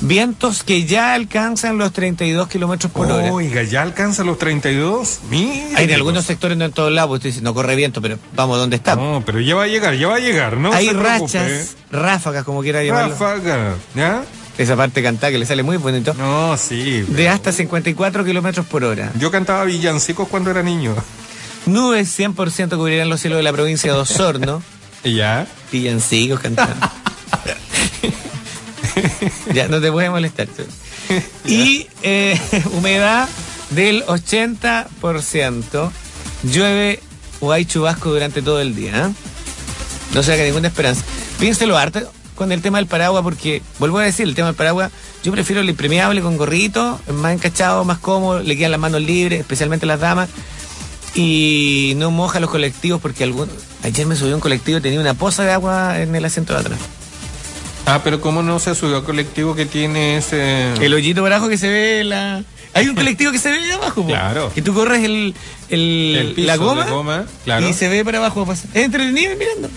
Vientos que ya alcanzan los 32 kilómetros por hora. Oiga, ya alcanza los 32. Mira. Hay en algunos sectores, no en todos lados, usted dice, no corre viento, pero vamos donde está. No, pero ya va a llegar, ya va a llegar, ¿no? hay se rachas, ráfagas, como quiera llamarlo. Ráfaga, ¿ya? Esa parte cantada que le sale muy bonito. No, sí. De hasta 54 kilómetros por hora. Yo cantaba villancicos cuando era niño. Nubes 100% cubrirán los cielos de la provincia de Osorno. ¿Ya? Villancicos cantando. ya, no te puede molestar. Y eh, humedad del 80%. Llueve o hay chubasco durante todo el día. ¿eh? No se haga ninguna esperanza. Piénselo harto con el tema del paraguas, porque, vuelvo a decir, el tema del paraguas, yo prefiero el impermeable con gorrito, más encachado, más cómodo, le quedan las manos libres, especialmente las damas, y no moja los colectivos, porque algún... ayer me subió un colectivo y tenía una poza de agua en el asiento de atrás. Ah, pero ¿cómo no se subió al colectivo que tiene ese...? El hoyito por abajo que se ve la... Hay un colectivo que se ve abajo, po. Claro. Y tú corres el, el, El piso la de goma, goma, claro. y se ve para abajo. pasa. Es entretenido ir mirando.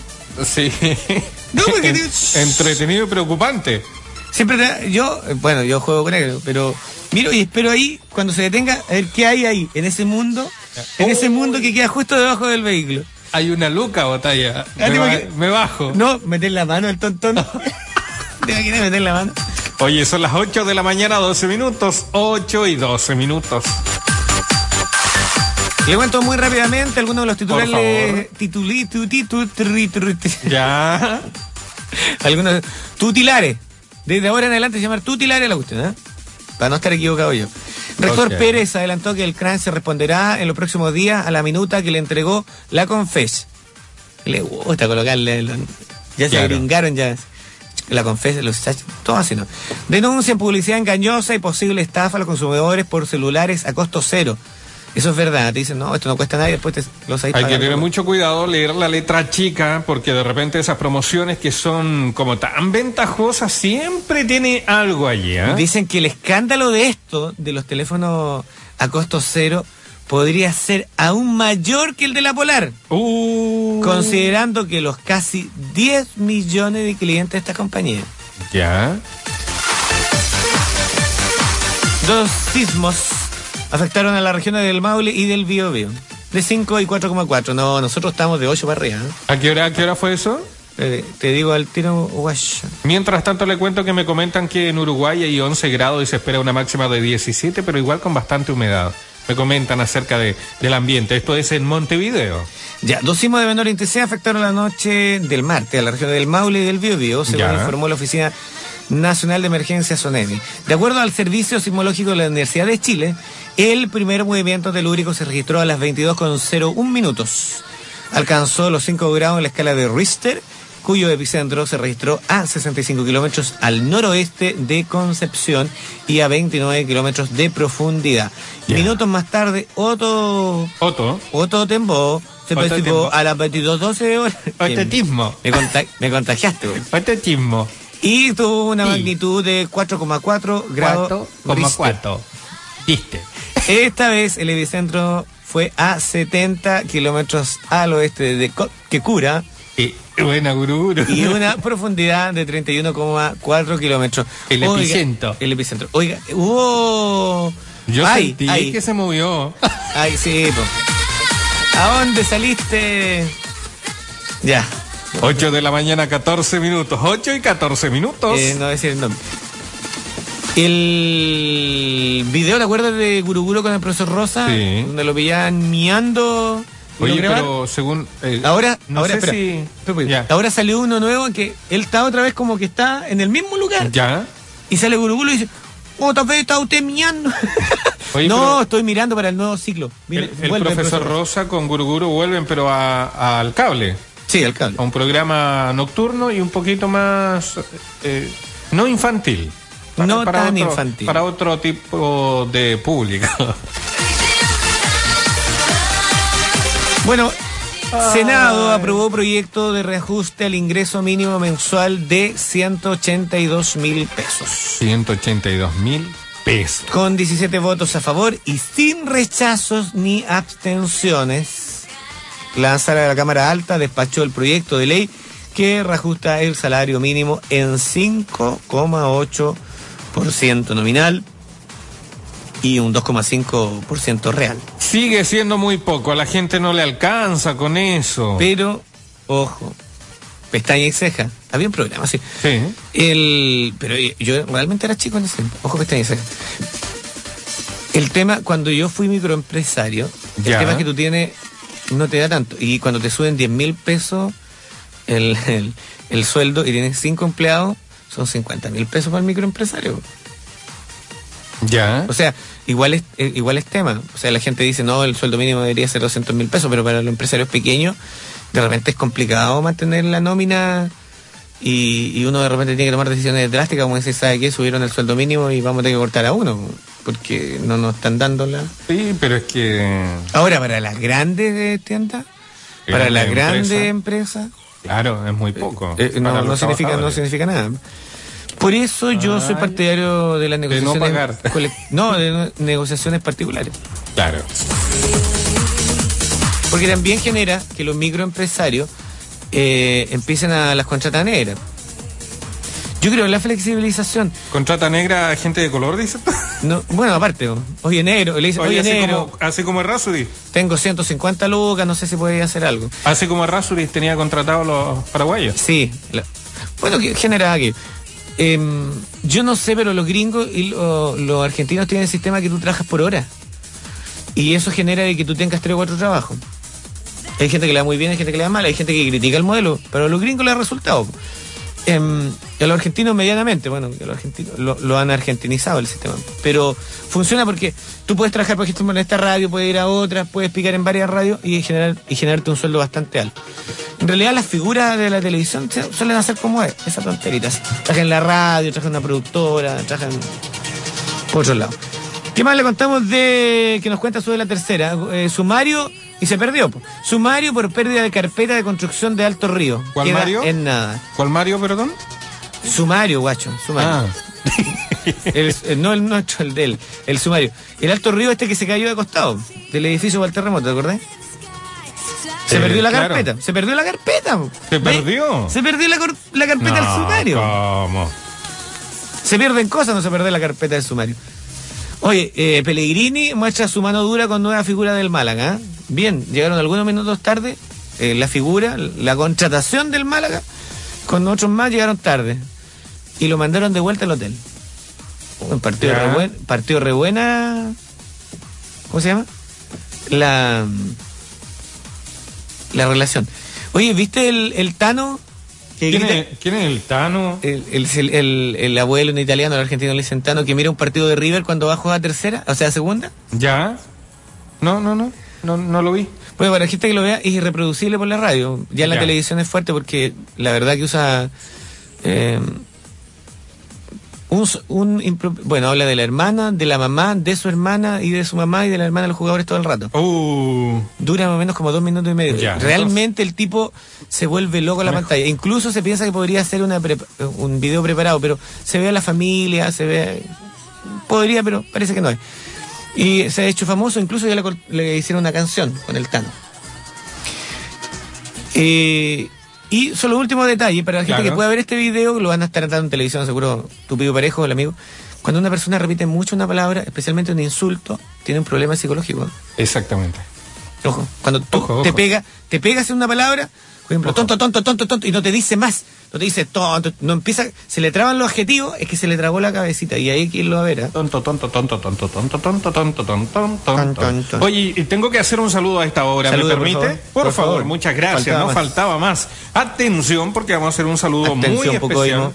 Sí. No, porque te- Entretenido y preocupante. Siempre yo, bueno, yo juego con él, pero miro y espero ahí, cuando se detenga, a ver qué hay ahí, en ese mundo, en ese mundo que queda justo debajo del vehículo. Hay una luca botella. Ah, Me, ba- bajo. No, meter la mano el tontón. ¿Te imaginas meter la mano? Oye, son las 8 de la mañana, 12 minutos. 8 y 12 minutos. Le cuento muy rápidamente algunos de los titulares. favor. Tituli, tu, ti, tu, tri, tri, ti. Ya. algunos tutilares. Desde ahora en adelante se llama tutilares la cuestión, ¿eh? Para no estar equivocado yo. Rector. Pérez adelantó que el CRAN se responderá en los próximos días a la minuta que le entregó la Confes. Le gusta colocarle. ya se gringaron ya. La Confes, los chachos, todo así, ¿no? Denuncian publicidad engañosa y posible estafa a los consumidores por celulares a costo cero. Eso es verdad. Te dicen, no, esto no cuesta nada y después te los Hay que tener mucho cuidado leer la letra chica porque de repente esas promociones que son como tan ventajosas siempre tiene algo allí. ¿eh? Dicen que el escándalo de esto, de los teléfonos a costo cero, podría ser aún mayor que el de la Polar, Uh, considerando que los casi 10 millones de clientes de esta compañía. ya. Dos sismos afectaron a la región del Maule y del Biobío. De 5 y 4,4. No, nosotros estamos de 8 para arriba. ¿eh? ¿A qué hora, a qué hora fue eso? Eh, te digo al tiro, guacho. Mientras tanto le cuento que me comentan que en Uruguay hay 11 grados y se espera una máxima de 17, pero igual con bastante humedad. Me comentan acerca de, del ambiente. Esto es en Montevideo. Ya, dos sismos de menor intensidad afectaron la noche del martes a la región del Maule y del Biobío, según Ya. informó la Oficina Nacional de Emergencia SONEMI. De acuerdo al Servicio Sismológico de la Universidad de Chile, el primer movimiento telúrico se registró a las 22,01 minutos. Alcanzó los 5 grados en la escala de Richter, cuyo epicentro se registró a 65 kilómetros al noroeste de Concepción y a 29 kilómetros de profundidad. Minutos más tarde, otro Otto. otro tiempo se participó a las 22.12 horas. Ototismo. Me, conta- me contagiaste, güey. Ototismo. Y tuvo una Sí. magnitud de 4,4 grados. Richter. cuatro. Viste. Esta vez el epicentro fue a 70 kilómetros al oeste de Quecura Buena gurú. y una profundidad de 31,4 kilómetros. El epicentro. El epicentro. Oiga, hubo. Yo Ay, sentí ay. que se movió. Ay, sí, po. ¿A dónde saliste? Ya. 8 de la mañana, 14 minutos. 8 y 14 minutos. Eh, no decir el nombre. El video, ¿te acuerdas de Guruguro con el profesor Rosa? Sí. Donde lo pillaban miando. Oye, pero según. eh, Ahora, no ahora, espera. si- ahora salió uno nuevo que él está otra vez como que está en el mismo lugar. Ya. Y sale Guruguro y dice, otra vez está usted miando. Oye, no, estoy mirando para el nuevo ciclo. El, profesor Rosa con Guruguru vuelven, pero a- al cable. Sí, el cable. A un programa nocturno y un poquito más. eh, no infantil. No tan otro, infantil. Para otro tipo de público. Bueno, Senado aprobó proyecto de reajuste al ingreso mínimo mensual de 182 mil pesos. 182 mil pesos. Con 17 votos a favor y sin rechazos ni abstenciones, la sala de la Cámara Alta despachó el proyecto de ley que reajusta el salario mínimo en 5,8% nominal y un 2,5% real. Sigue siendo muy poco, a la gente no le alcanza con eso. Pero, ojo, pestaña y ceja. Había un programa así. Sí. El, pero yo realmente era chico en ese. Ojo, pestaña y ceja. El tema, cuando yo fui microempresario, el Ya. tema es que tú tienes no te da tanto. Y cuando te suben 10 mil pesos el, el, el sueldo y tienes cinco empleados, son 50 mil pesos para el microempresario. Ya. O sea, igual es, eh, igual es tema. O sea, la gente dice, no, el sueldo mínimo debería ser 200 mil pesos, pero para los empresarios pequeños, de repente es complicado mantener la nómina y, y uno de repente tiene que tomar decisiones drásticas, como decir, ¿sabe qué? Subieron el sueldo mínimo y vamos a tener que cortar a uno, porque no nos están dando la... Sí, pero es que. Ahora, para las grandes eh, tiendas, para las grandes empresa. empresas, Claro, es muy poco. eh, no, significa, no significa nada. Por eso yo soy partidario de las no negociaciones... pagar. colec- no, de no- negociaciones particulares. Claro. Porque también genera que los microempresarios eh, empiecen a las contratas negras. Yo creo en la flexibilización. Contrata negra a gente de color, dice. No, bueno, aparte, oye negro, le dice, oye, Oye, así negro, como, así como Errázuriz. tengo 150 lucas, no sé si puede hacer algo. Así como Errázuriz tenía contratado a los paraguayos. Sí. la- bueno, que genera aquí. Em, yo no sé, pero los gringos y lo- los argentinos tienen el sistema que tú trabajas por hora. Y eso genera que tú tengas tres o cuatro trabajos. Hay gente que le da muy bien, hay gente que le da mal, hay gente que critica el modelo, pero a los gringos le da resultado. Em, y a los argentinos medianamente, bueno, a los argentinos lo, lo han argentinizado el sistema. Pero funciona porque tú puedes trabajar, por ejemplo, en esta radio, puedes ir a otra, puedes picar en varias radios y generar y generarte un sueldo bastante alto. En realidad las figuras de la televisión suelen hacer como es, esas tonteritas. Trabajan en la radio, trabajan en una productora, trabajan por otro lado. ¿Qué más le contamos de que nos cuenta sobre la tercera? Eh, sumario y se perdió. Sumario por pérdida de carpeta de construcción de Alto Río. ¿Cuál Queda Mario? En nada. ¿Cuál Mario, perdón? Sumario, guacho. Sumario. Ah. El- el- no el nuestro, el de él. El sumario. El Alto Río este que se cayó de costado. Del edificio para el terremoto, ¿te acordás? Se Eh, perdió la claro. carpeta. Se perdió la carpeta. ¿Se ¿Ve? perdió? Se perdió la, carpeta del sumario. ¿Cómo? Se pierden cosas, no se pierde la carpeta del sumario. Oye, eh, Pellegrini muestra su mano dura con nueva figura del Málaga. ¿eh? Bien, llegaron algunos minutos tarde. eh, la figura, la contratación del Málaga, con otros más llegaron tarde. Y lo mandaron de vuelta al hotel. Un partido Ya. re, buen- partido re buena. ¿Cómo se llama? La. La relación. Oye, ¿viste el, el Tano? ¿Quién es, quién es el Tano? el, el, el- el abuelo en italiano, el argentino le dicen Tano, que mira un partido de River cuando va a jugar a tercera, o sea, a segunda. ¿Ya? No, no, no. No, no lo vi. Bueno, para la gente que lo vea, es irreproducible por la radio. Ya en la Ya. televisión es fuerte porque la verdad que usa. eh, un, un bueno, habla de la hermana, de la mamá, de su hermana y de su mamá y de la hermana de los jugadores todo el rato. Uh, Dura más o menos como dos minutos y medio. Ya, Realmente el tipo se vuelve loco en la pantalla. Incluso se piensa que podría ser una pre- un video preparado, pero se ve a la familia, se ve... Podría, pero parece que no es. Y se ha hecho famoso, incluso ya le, le hicieron una canción con el Tano. Eh, y solo último detalle, para la gente Claro. que pueda ver este video, lo van a estar dando en televisión, seguro, tu pido parejo, el amigo. Cuando una persona repite mucho una palabra, especialmente un insulto, tiene un problema psicológico. exactamente. Ojo, cuando tú Ojo, te ojo. pega, te pegas en una palabra, por ejemplo, Ojo. tonto, tonto, tonto, tonto, y no te dice más, no te dice tonto, no empieza, se le traban los adjetivos, es que se le trabó la cabecita, y ahí quién lo va a ver, ¿ah? Tonto, tonto, tonto, tonto, tonto, tonto, tonto, tonto, tonto, Ton, ton, tonto. ton. Oye, y tengo que hacer un saludo a esta hora, Saludo, ¿me por permite? favor. Por, Por favor, favor. muchas gracias, Faltaba no más. faltaba más. Atención, porque vamos a hacer un saludo muy especial.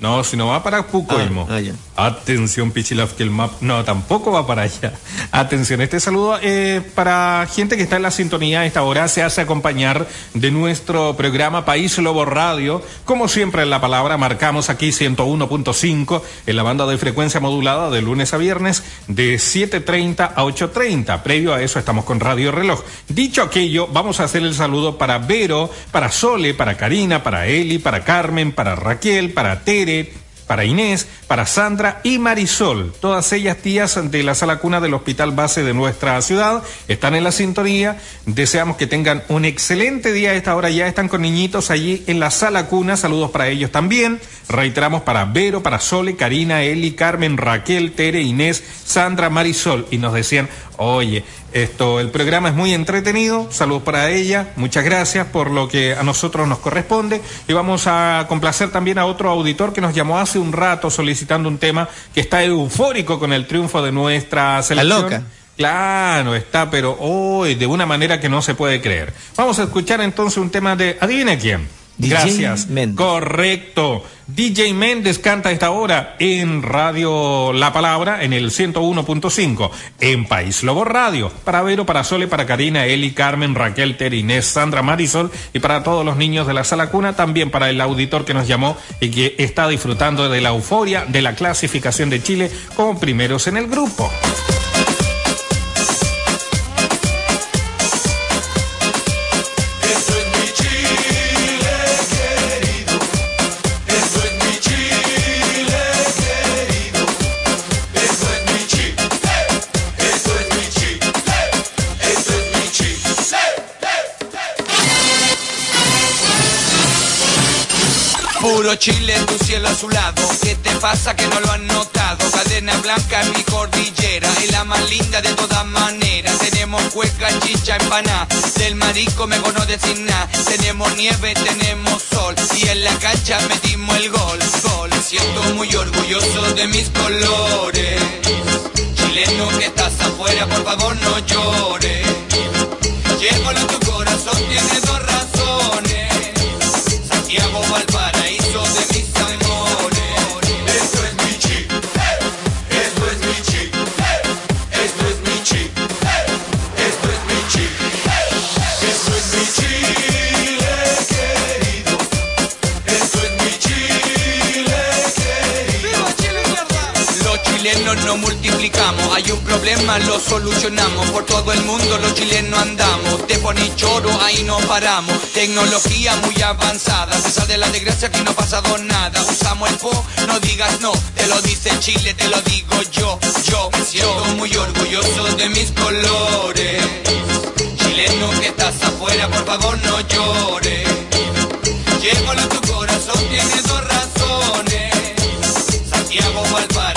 No, si no va para Pucoimo. Ah, ah. Atención, Pichilaf, que el map. No, tampoco va para allá. Atención, este saludo eh, para gente que está en la sintonía a esta hora se hace acompañar de nuestro programa País Lobo Radio. Como siempre en la palabra, marcamos aquí 101.5 en la banda de frecuencia modulada de lunes a viernes de 7.30 a 8.30. Previo a eso estamos con Radio Reloj. Dicho aquello, vamos a hacer el saludo para Vero, para Sole, para Karina, para Eli, para Carmen, para Raquel, para Tere, para Inés, para Sandra y Marisol, todas ellas tías de la sala cuna del hospital base de nuestra ciudad, están en la sintonía, deseamos que tengan un excelente día a esta hora, ya están con niñitos allí en la sala cuna, saludos para ellos también, reiteramos para Vero, para Sole, Karina, Eli, Carmen, Raquel, Tere, Inés, Sandra, Marisol, y nos decían, oye, esto, el programa es muy entretenido, saludos para ella, muchas gracias por lo que a nosotros nos corresponde y vamos a complacer también a otro auditor que nos llamó hace un rato solicitando un tema que está eufórico con el triunfo de nuestra selección. loca. Claro, está, pero hoy de una manera que no se puede creer. Vamos a escuchar entonces un tema de, adivine quién. DJ Gracias. Correcto. DJ Méndez canta a esta hora en Radio La Palabra en el 101.5 en País Lobo Radio. Para Vero, para Sole, para Karina, Eli, Carmen, Raquel, Ter, Inés, Sandra, Marisol y para todos los niños de la sala cuna, también para el auditor que nos llamó y que está disfrutando de la euforia de la clasificación de Chile como primeros en el grupo. Chile, tu cielo azulado. ¿Qué te pasa que no lo han notado? Cadena blanca en mi cordillera, es la más linda de todas maneras. Tenemos cueca, chicha, empaná. Del marisco me no decir nada. Tenemos nieve, tenemos sol. Y en la cancha metimos el gol. Gol. Siento muy orgulloso de mis colores. Chileno que estás afuera, por favor no llores. Solucionamos. Por todo el mundo los chilenos andamos, te pones choro, ahí no paramos. Tecnología muy avanzada, a de la desgracia que no ha pasado nada. Usamos el po, no digas no, te lo dice Chile, te lo digo yo. Yo me siento muy orgulloso de mis colores. Chileno que estás afuera, por favor no llores. Llévalo en tu corazón, tiene dos razones. Santiago Valparaíso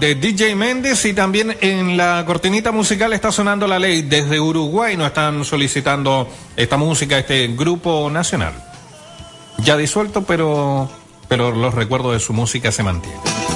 de DJ Méndez y también en la cortinita musical está sonando la ley. Desde Uruguay nos están solicitando esta música, este grupo nacional. Ya disuelto, pero, pero los recuerdos de su música se mantienen.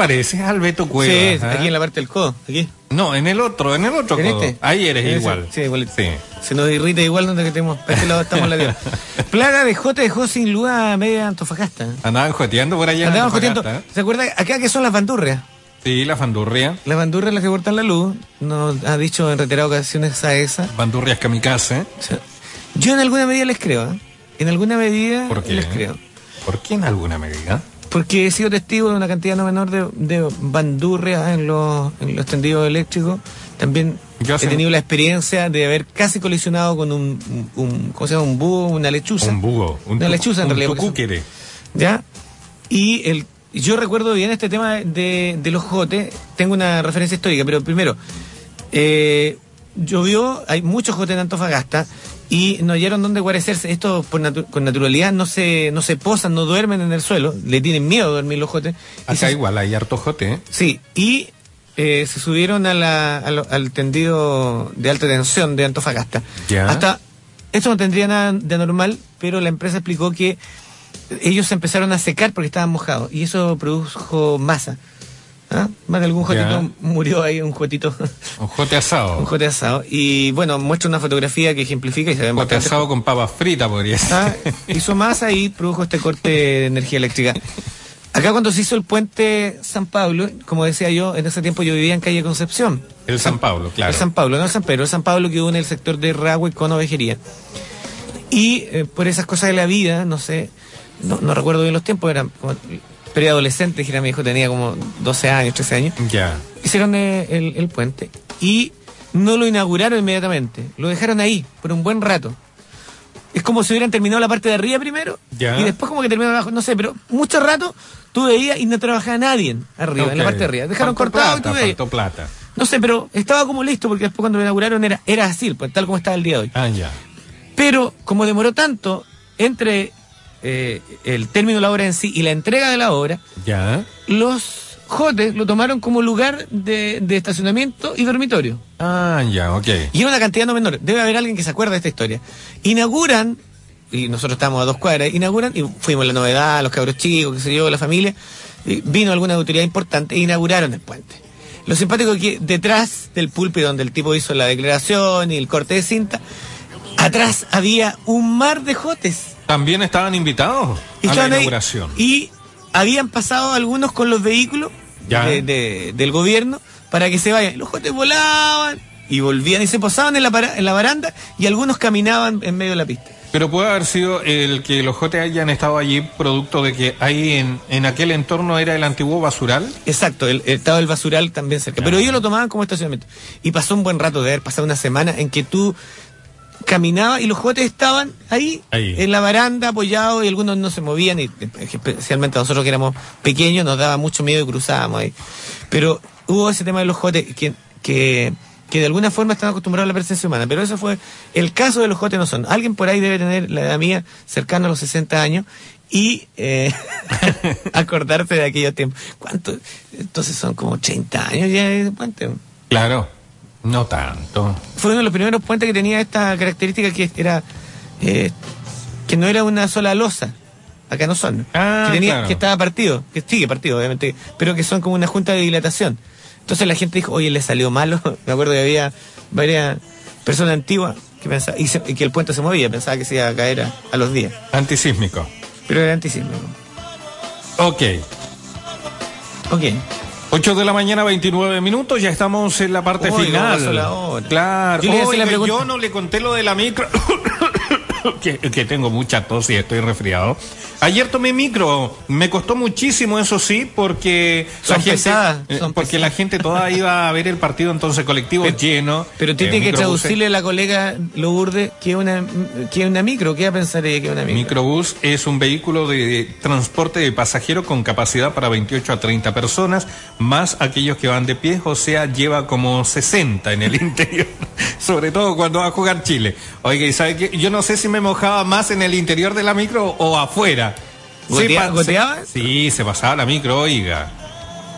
Palpito. ¿Tú te pareces a Alberto Sí, Cuevas? aquí ah? en la parte del codo, aquí. No, en el otro, en el otro. ¿En codo. este? Ahí eres En ese, igual. Sí, igualito. Sí. Se nos irrita igual donde que tenemos. Para este lado estamos la vida. Plaga de J dejó sin luz a media Antofagasta. Andaban joteando por allá. Andábamos joteando. ¿eh? ¿Se acuerdan? Acá que son las bandurrias. Sí, la fandurria. Las bandurrias las que cortan la luz. Nos ha dicho en reiteradas ocasiones a esa. Bandurrias kamikaze. Yo en alguna medida les creo. ¿eh? En alguna medida ¿Por qué? les creo. ¿Por qué en alguna medida? Porque he sido testigo de una cantidad no menor de, de bandurrias en los, en los tendidos eléctricos. También Yo he tenido la experiencia de haber casi colisionado con un, un ¿cómo se llama? Un búho, una lechuza. Un búho. Un Una lechuza en un realidad. tucúquere. ¿Ya? Y el, yo recuerdo bien este tema de, de los jotes. Tengo una referencia histórica, pero primero, Eh, llovió, hay muchos jotes en Antofagasta y no hallaron dónde guarecerse. Esto por natu- con naturalidad no se, no se posan, no duermen en el suelo, le tienen miedo a dormir los jotes. Acá se- igual hay harto jote, ¿eh? Sí, y eh, se subieron a la- a lo- al tendido de alta tensión de Antofagasta. Ya. Hasta, esto no tendría nada de anormal, pero la empresa explicó que ellos se empezaron a secar porque estaban mojados y eso produjo masa. ¿Ah? Más de algún jotito murió ahí, un jotito, Un jote asado. un jote asado. Y bueno, muestra una fotografía que ejemplifica y se ven Jote asado con papas fritas podría ser. Ah, hizo masa y produjo este corte de energía eléctrica. Acá cuando se hizo el puente San Pablo, como decía yo, en ese tiempo yo vivía en calle Concepción. El San Pablo, claro. El San Pablo, no el San Pedro, el San Pablo que une el sector de Rahue con Ovejería. Y eh, por esas cosas de la vida, no sé, no, no recuerdo bien los tiempos, era como preadolescente, que era mi hijo, tenía como 12 años, 13 años. Ya. Hicieron eh, el, el puente y no lo inauguraron inmediatamente, lo dejaron ahí por un buen rato. Es como si hubieran terminado la parte de arriba primero Ya. y después como que terminaron abajo, no sé, pero mucho rato tú veías y no trabajaba nadie arriba, en la parte de arriba. Dejaron Faltó cortado y plata, tú veías. faltó plata. No sé, pero estaba como listo porque después cuando lo inauguraron era, era así, pues, tal como estaba el día de hoy. Ah, ya. Pero como demoró tanto entre eh, el término de la obra en sí y la entrega de la obra, Ya. los jotes lo tomaron como lugar de, de estacionamiento y dormitorio. Ah, ya, ok. Y era una cantidad no menor. Debe haber alguien que se acuerda de esta historia. Inauguran, y nosotros estamos a dos cuadras, inauguran, y fuimos la novedad, los cabros chicos, qué sé yo, la familia, y vino alguna autoridad importante e inauguraron el puente. Lo simpático es que detrás del púlpito donde el tipo hizo la declaración y el corte de cinta, atrás había un mar de jotes. También estaban invitados Y a la ahí, inauguración. y habían pasado algunos con los vehículos Ya. de- de- del gobierno para que se vayan. Los jotes volaban y volvían y se posaban en la, para- en la baranda y algunos caminaban en medio de la pista. Pero puede haber sido el que los jotes hayan estado allí producto de que ahí en, en aquel entorno era el antiguo basural. Exacto, el, estaba el basural también cerca. Pero ellos lo tomaban como estacionamiento. Y pasó un buen rato de haber pasado una semana en que tú caminabas y los jotes estaban ahí, Ahí. en la baranda apoyados y algunos no se movían y eh, especialmente nosotros que éramos pequeños nos daba mucho miedo y cruzábamos ahí. Pero hubo ese tema de los jotes que, que, que de alguna forma están acostumbrados a la presencia humana. Pero eso fue el caso de los jotes no son. Alguien por ahí debe tener la edad mía cercana a los 60 años y eh, acordarse de aquellos tiempos. ¿Cuánto? Entonces son como 80 años ya ese puente. Claro. No tanto. Fue uno de los primeros puentes que tenía esta característica que era eh, que no era una sola losa. Acá no son. Ah, que, tenía, claro. que estaba partido, que sigue partido, obviamente, pero que son como una junta de dilatación. Entonces la gente dijo, oye, le salió malo. Me acuerdo que había varias personas antiguas que pensaban y, se- y que el puente se movía, pensaba que se iba a caer a, a los días. Antisísmico. Pero era antisísmico. Ok. Ok. 8 de la mañana, 29 minutos, ya estamos en la parte Oiga, final. la. Claro. Yo Oiga, yo no le conté lo de la micro. que, que tengo mucha tos y estoy resfriado. Ayer tomé micro, me costó muchísimo, eso sí, porque Son la gente, pesadas, eh, son porque pesadas. la gente toda iba a ver el partido, entonces colectivo Pero- lleno. Pero eh, tiene que traducirle a la colega Lourdes que una, que una micro. ¿Qué va a pensar ella que una micro? Microbús es un vehículo de transporte de pasajeros con capacidad para 28 a 30 personas, más aquellos que van de pie, o sea, lleva como 60 en el interior, sobre todo cuando va a jugar Chile. Oiga, ¿y sabe qué? Yo no sé si me mojaba más en el interior de la micro o afuera. ¿Gotea- pa- goteaba? Sí, se pasaba la micro, oiga.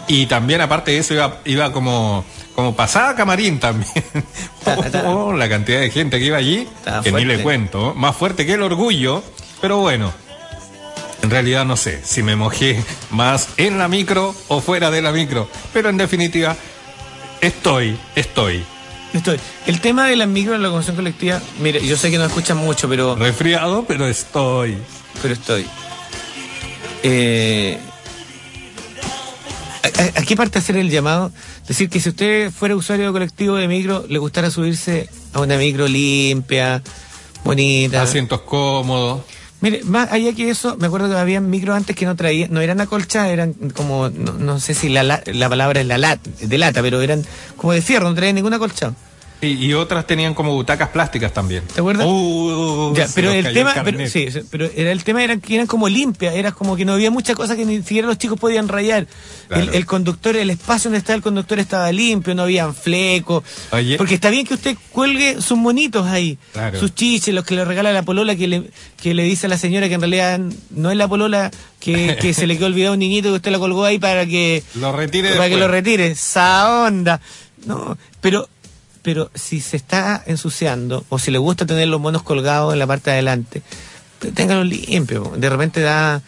Y también, aparte de eso, iba, iba como, como pasada camarín también. Oh, la cantidad de gente que iba allí, Estaba que ni le cuento. Más fuerte que el orgullo, pero bueno. En realidad no sé si me mojé más en la micro o fuera de la micro. Pero en definitiva, estoy, estoy. Estoy. El tema de las micro en la locomoción colectiva, mire, yo sé que no escuchan mucho, pero, Resfriado, pero estoy. pero estoy. Eh, ¿a, qué parte hacer el llamado? Decir que si usted fuera usuario colectivo de micro, le gustara subirse a una micro limpia, bonita. Asientos cómodos. Mire, más allá que eso, me acuerdo que había micros antes que no traían, no eran acolchadas, eran como, no, no sé si la, la, la palabra es la lata, de lata, pero eran como de fierro, no traían ningún acolchado. Y, y otras tenían como butacas plásticas también. ¿Te acuerdas? Uh, Ya, pero el tema, pero, sí, pero era el tema era que eran como limpias, era como que no había muchas cosas que ni siquiera los chicos podían rayar. Claro. El, el conductor, el espacio donde estaba el conductor estaba limpio, no habían flecos. Oye. Porque está bien que usted cuelgue sus monitos ahí, Claro. sus chiches, los que le regala la polola que le, que le dice a la señora que en realidad no es la polola que, que se le quedó olvidado un niñito que usted la colgó ahí para que Lo retire para que lo retire. Esa onda. No, pero pero si se está ensuciando o si le gusta tener los monos colgados en la parte de adelante, téngalo limpio. De repente da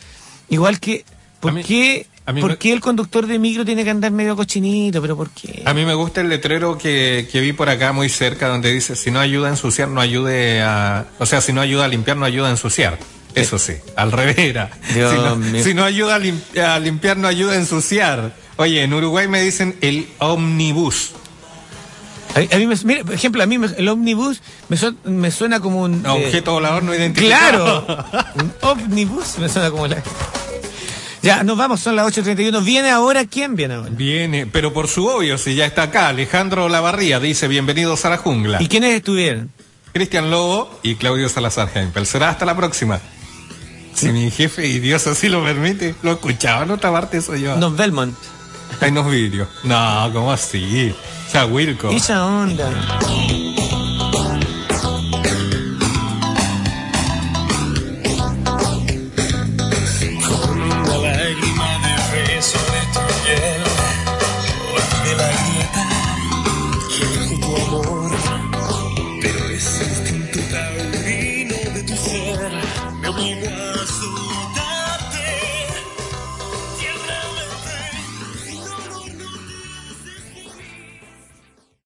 igual que ¿por A mí- qué a mí por me- qué el conductor de micro tiene que andar medio cochinito? Pero ¿por qué? A mí me gusta el letrero que, que vi por acá muy cerca donde dice, si no ayuda a ensuciar, no ayude a... O sea, si no ayuda a limpiar, no ayuda a ensuciar. Eso sí, al revés era. Si no, si no ayuda a limpiar, no ayuda a ensuciar. Oye, en Uruguay me dicen el omnibus. A, a mí me, mira, por ejemplo, a mí me- el ómnibus me, su- me suena como un eh, Objeto volador no identificado. Claro, un ómnibus me suena como la Ya, nos vamos, son las 8.31. ¿Viene ahora? ¿Quién viene ahora? Viene, pero por su obvio, si ya está acá, Alejandro Lavarría dice, bienvenidos a la jungla. ¿Y quiénes estuvieron? Cristian Lobo y Claudio Salazar Hempel. Será hasta la próxima. Si mi jefe y Dios así lo permite, lo escuchaba en otra parte, eso yo. Don Belmont. Hay unos vídeos. No, ¿cómo así? O sea, Wilco. Esa onda.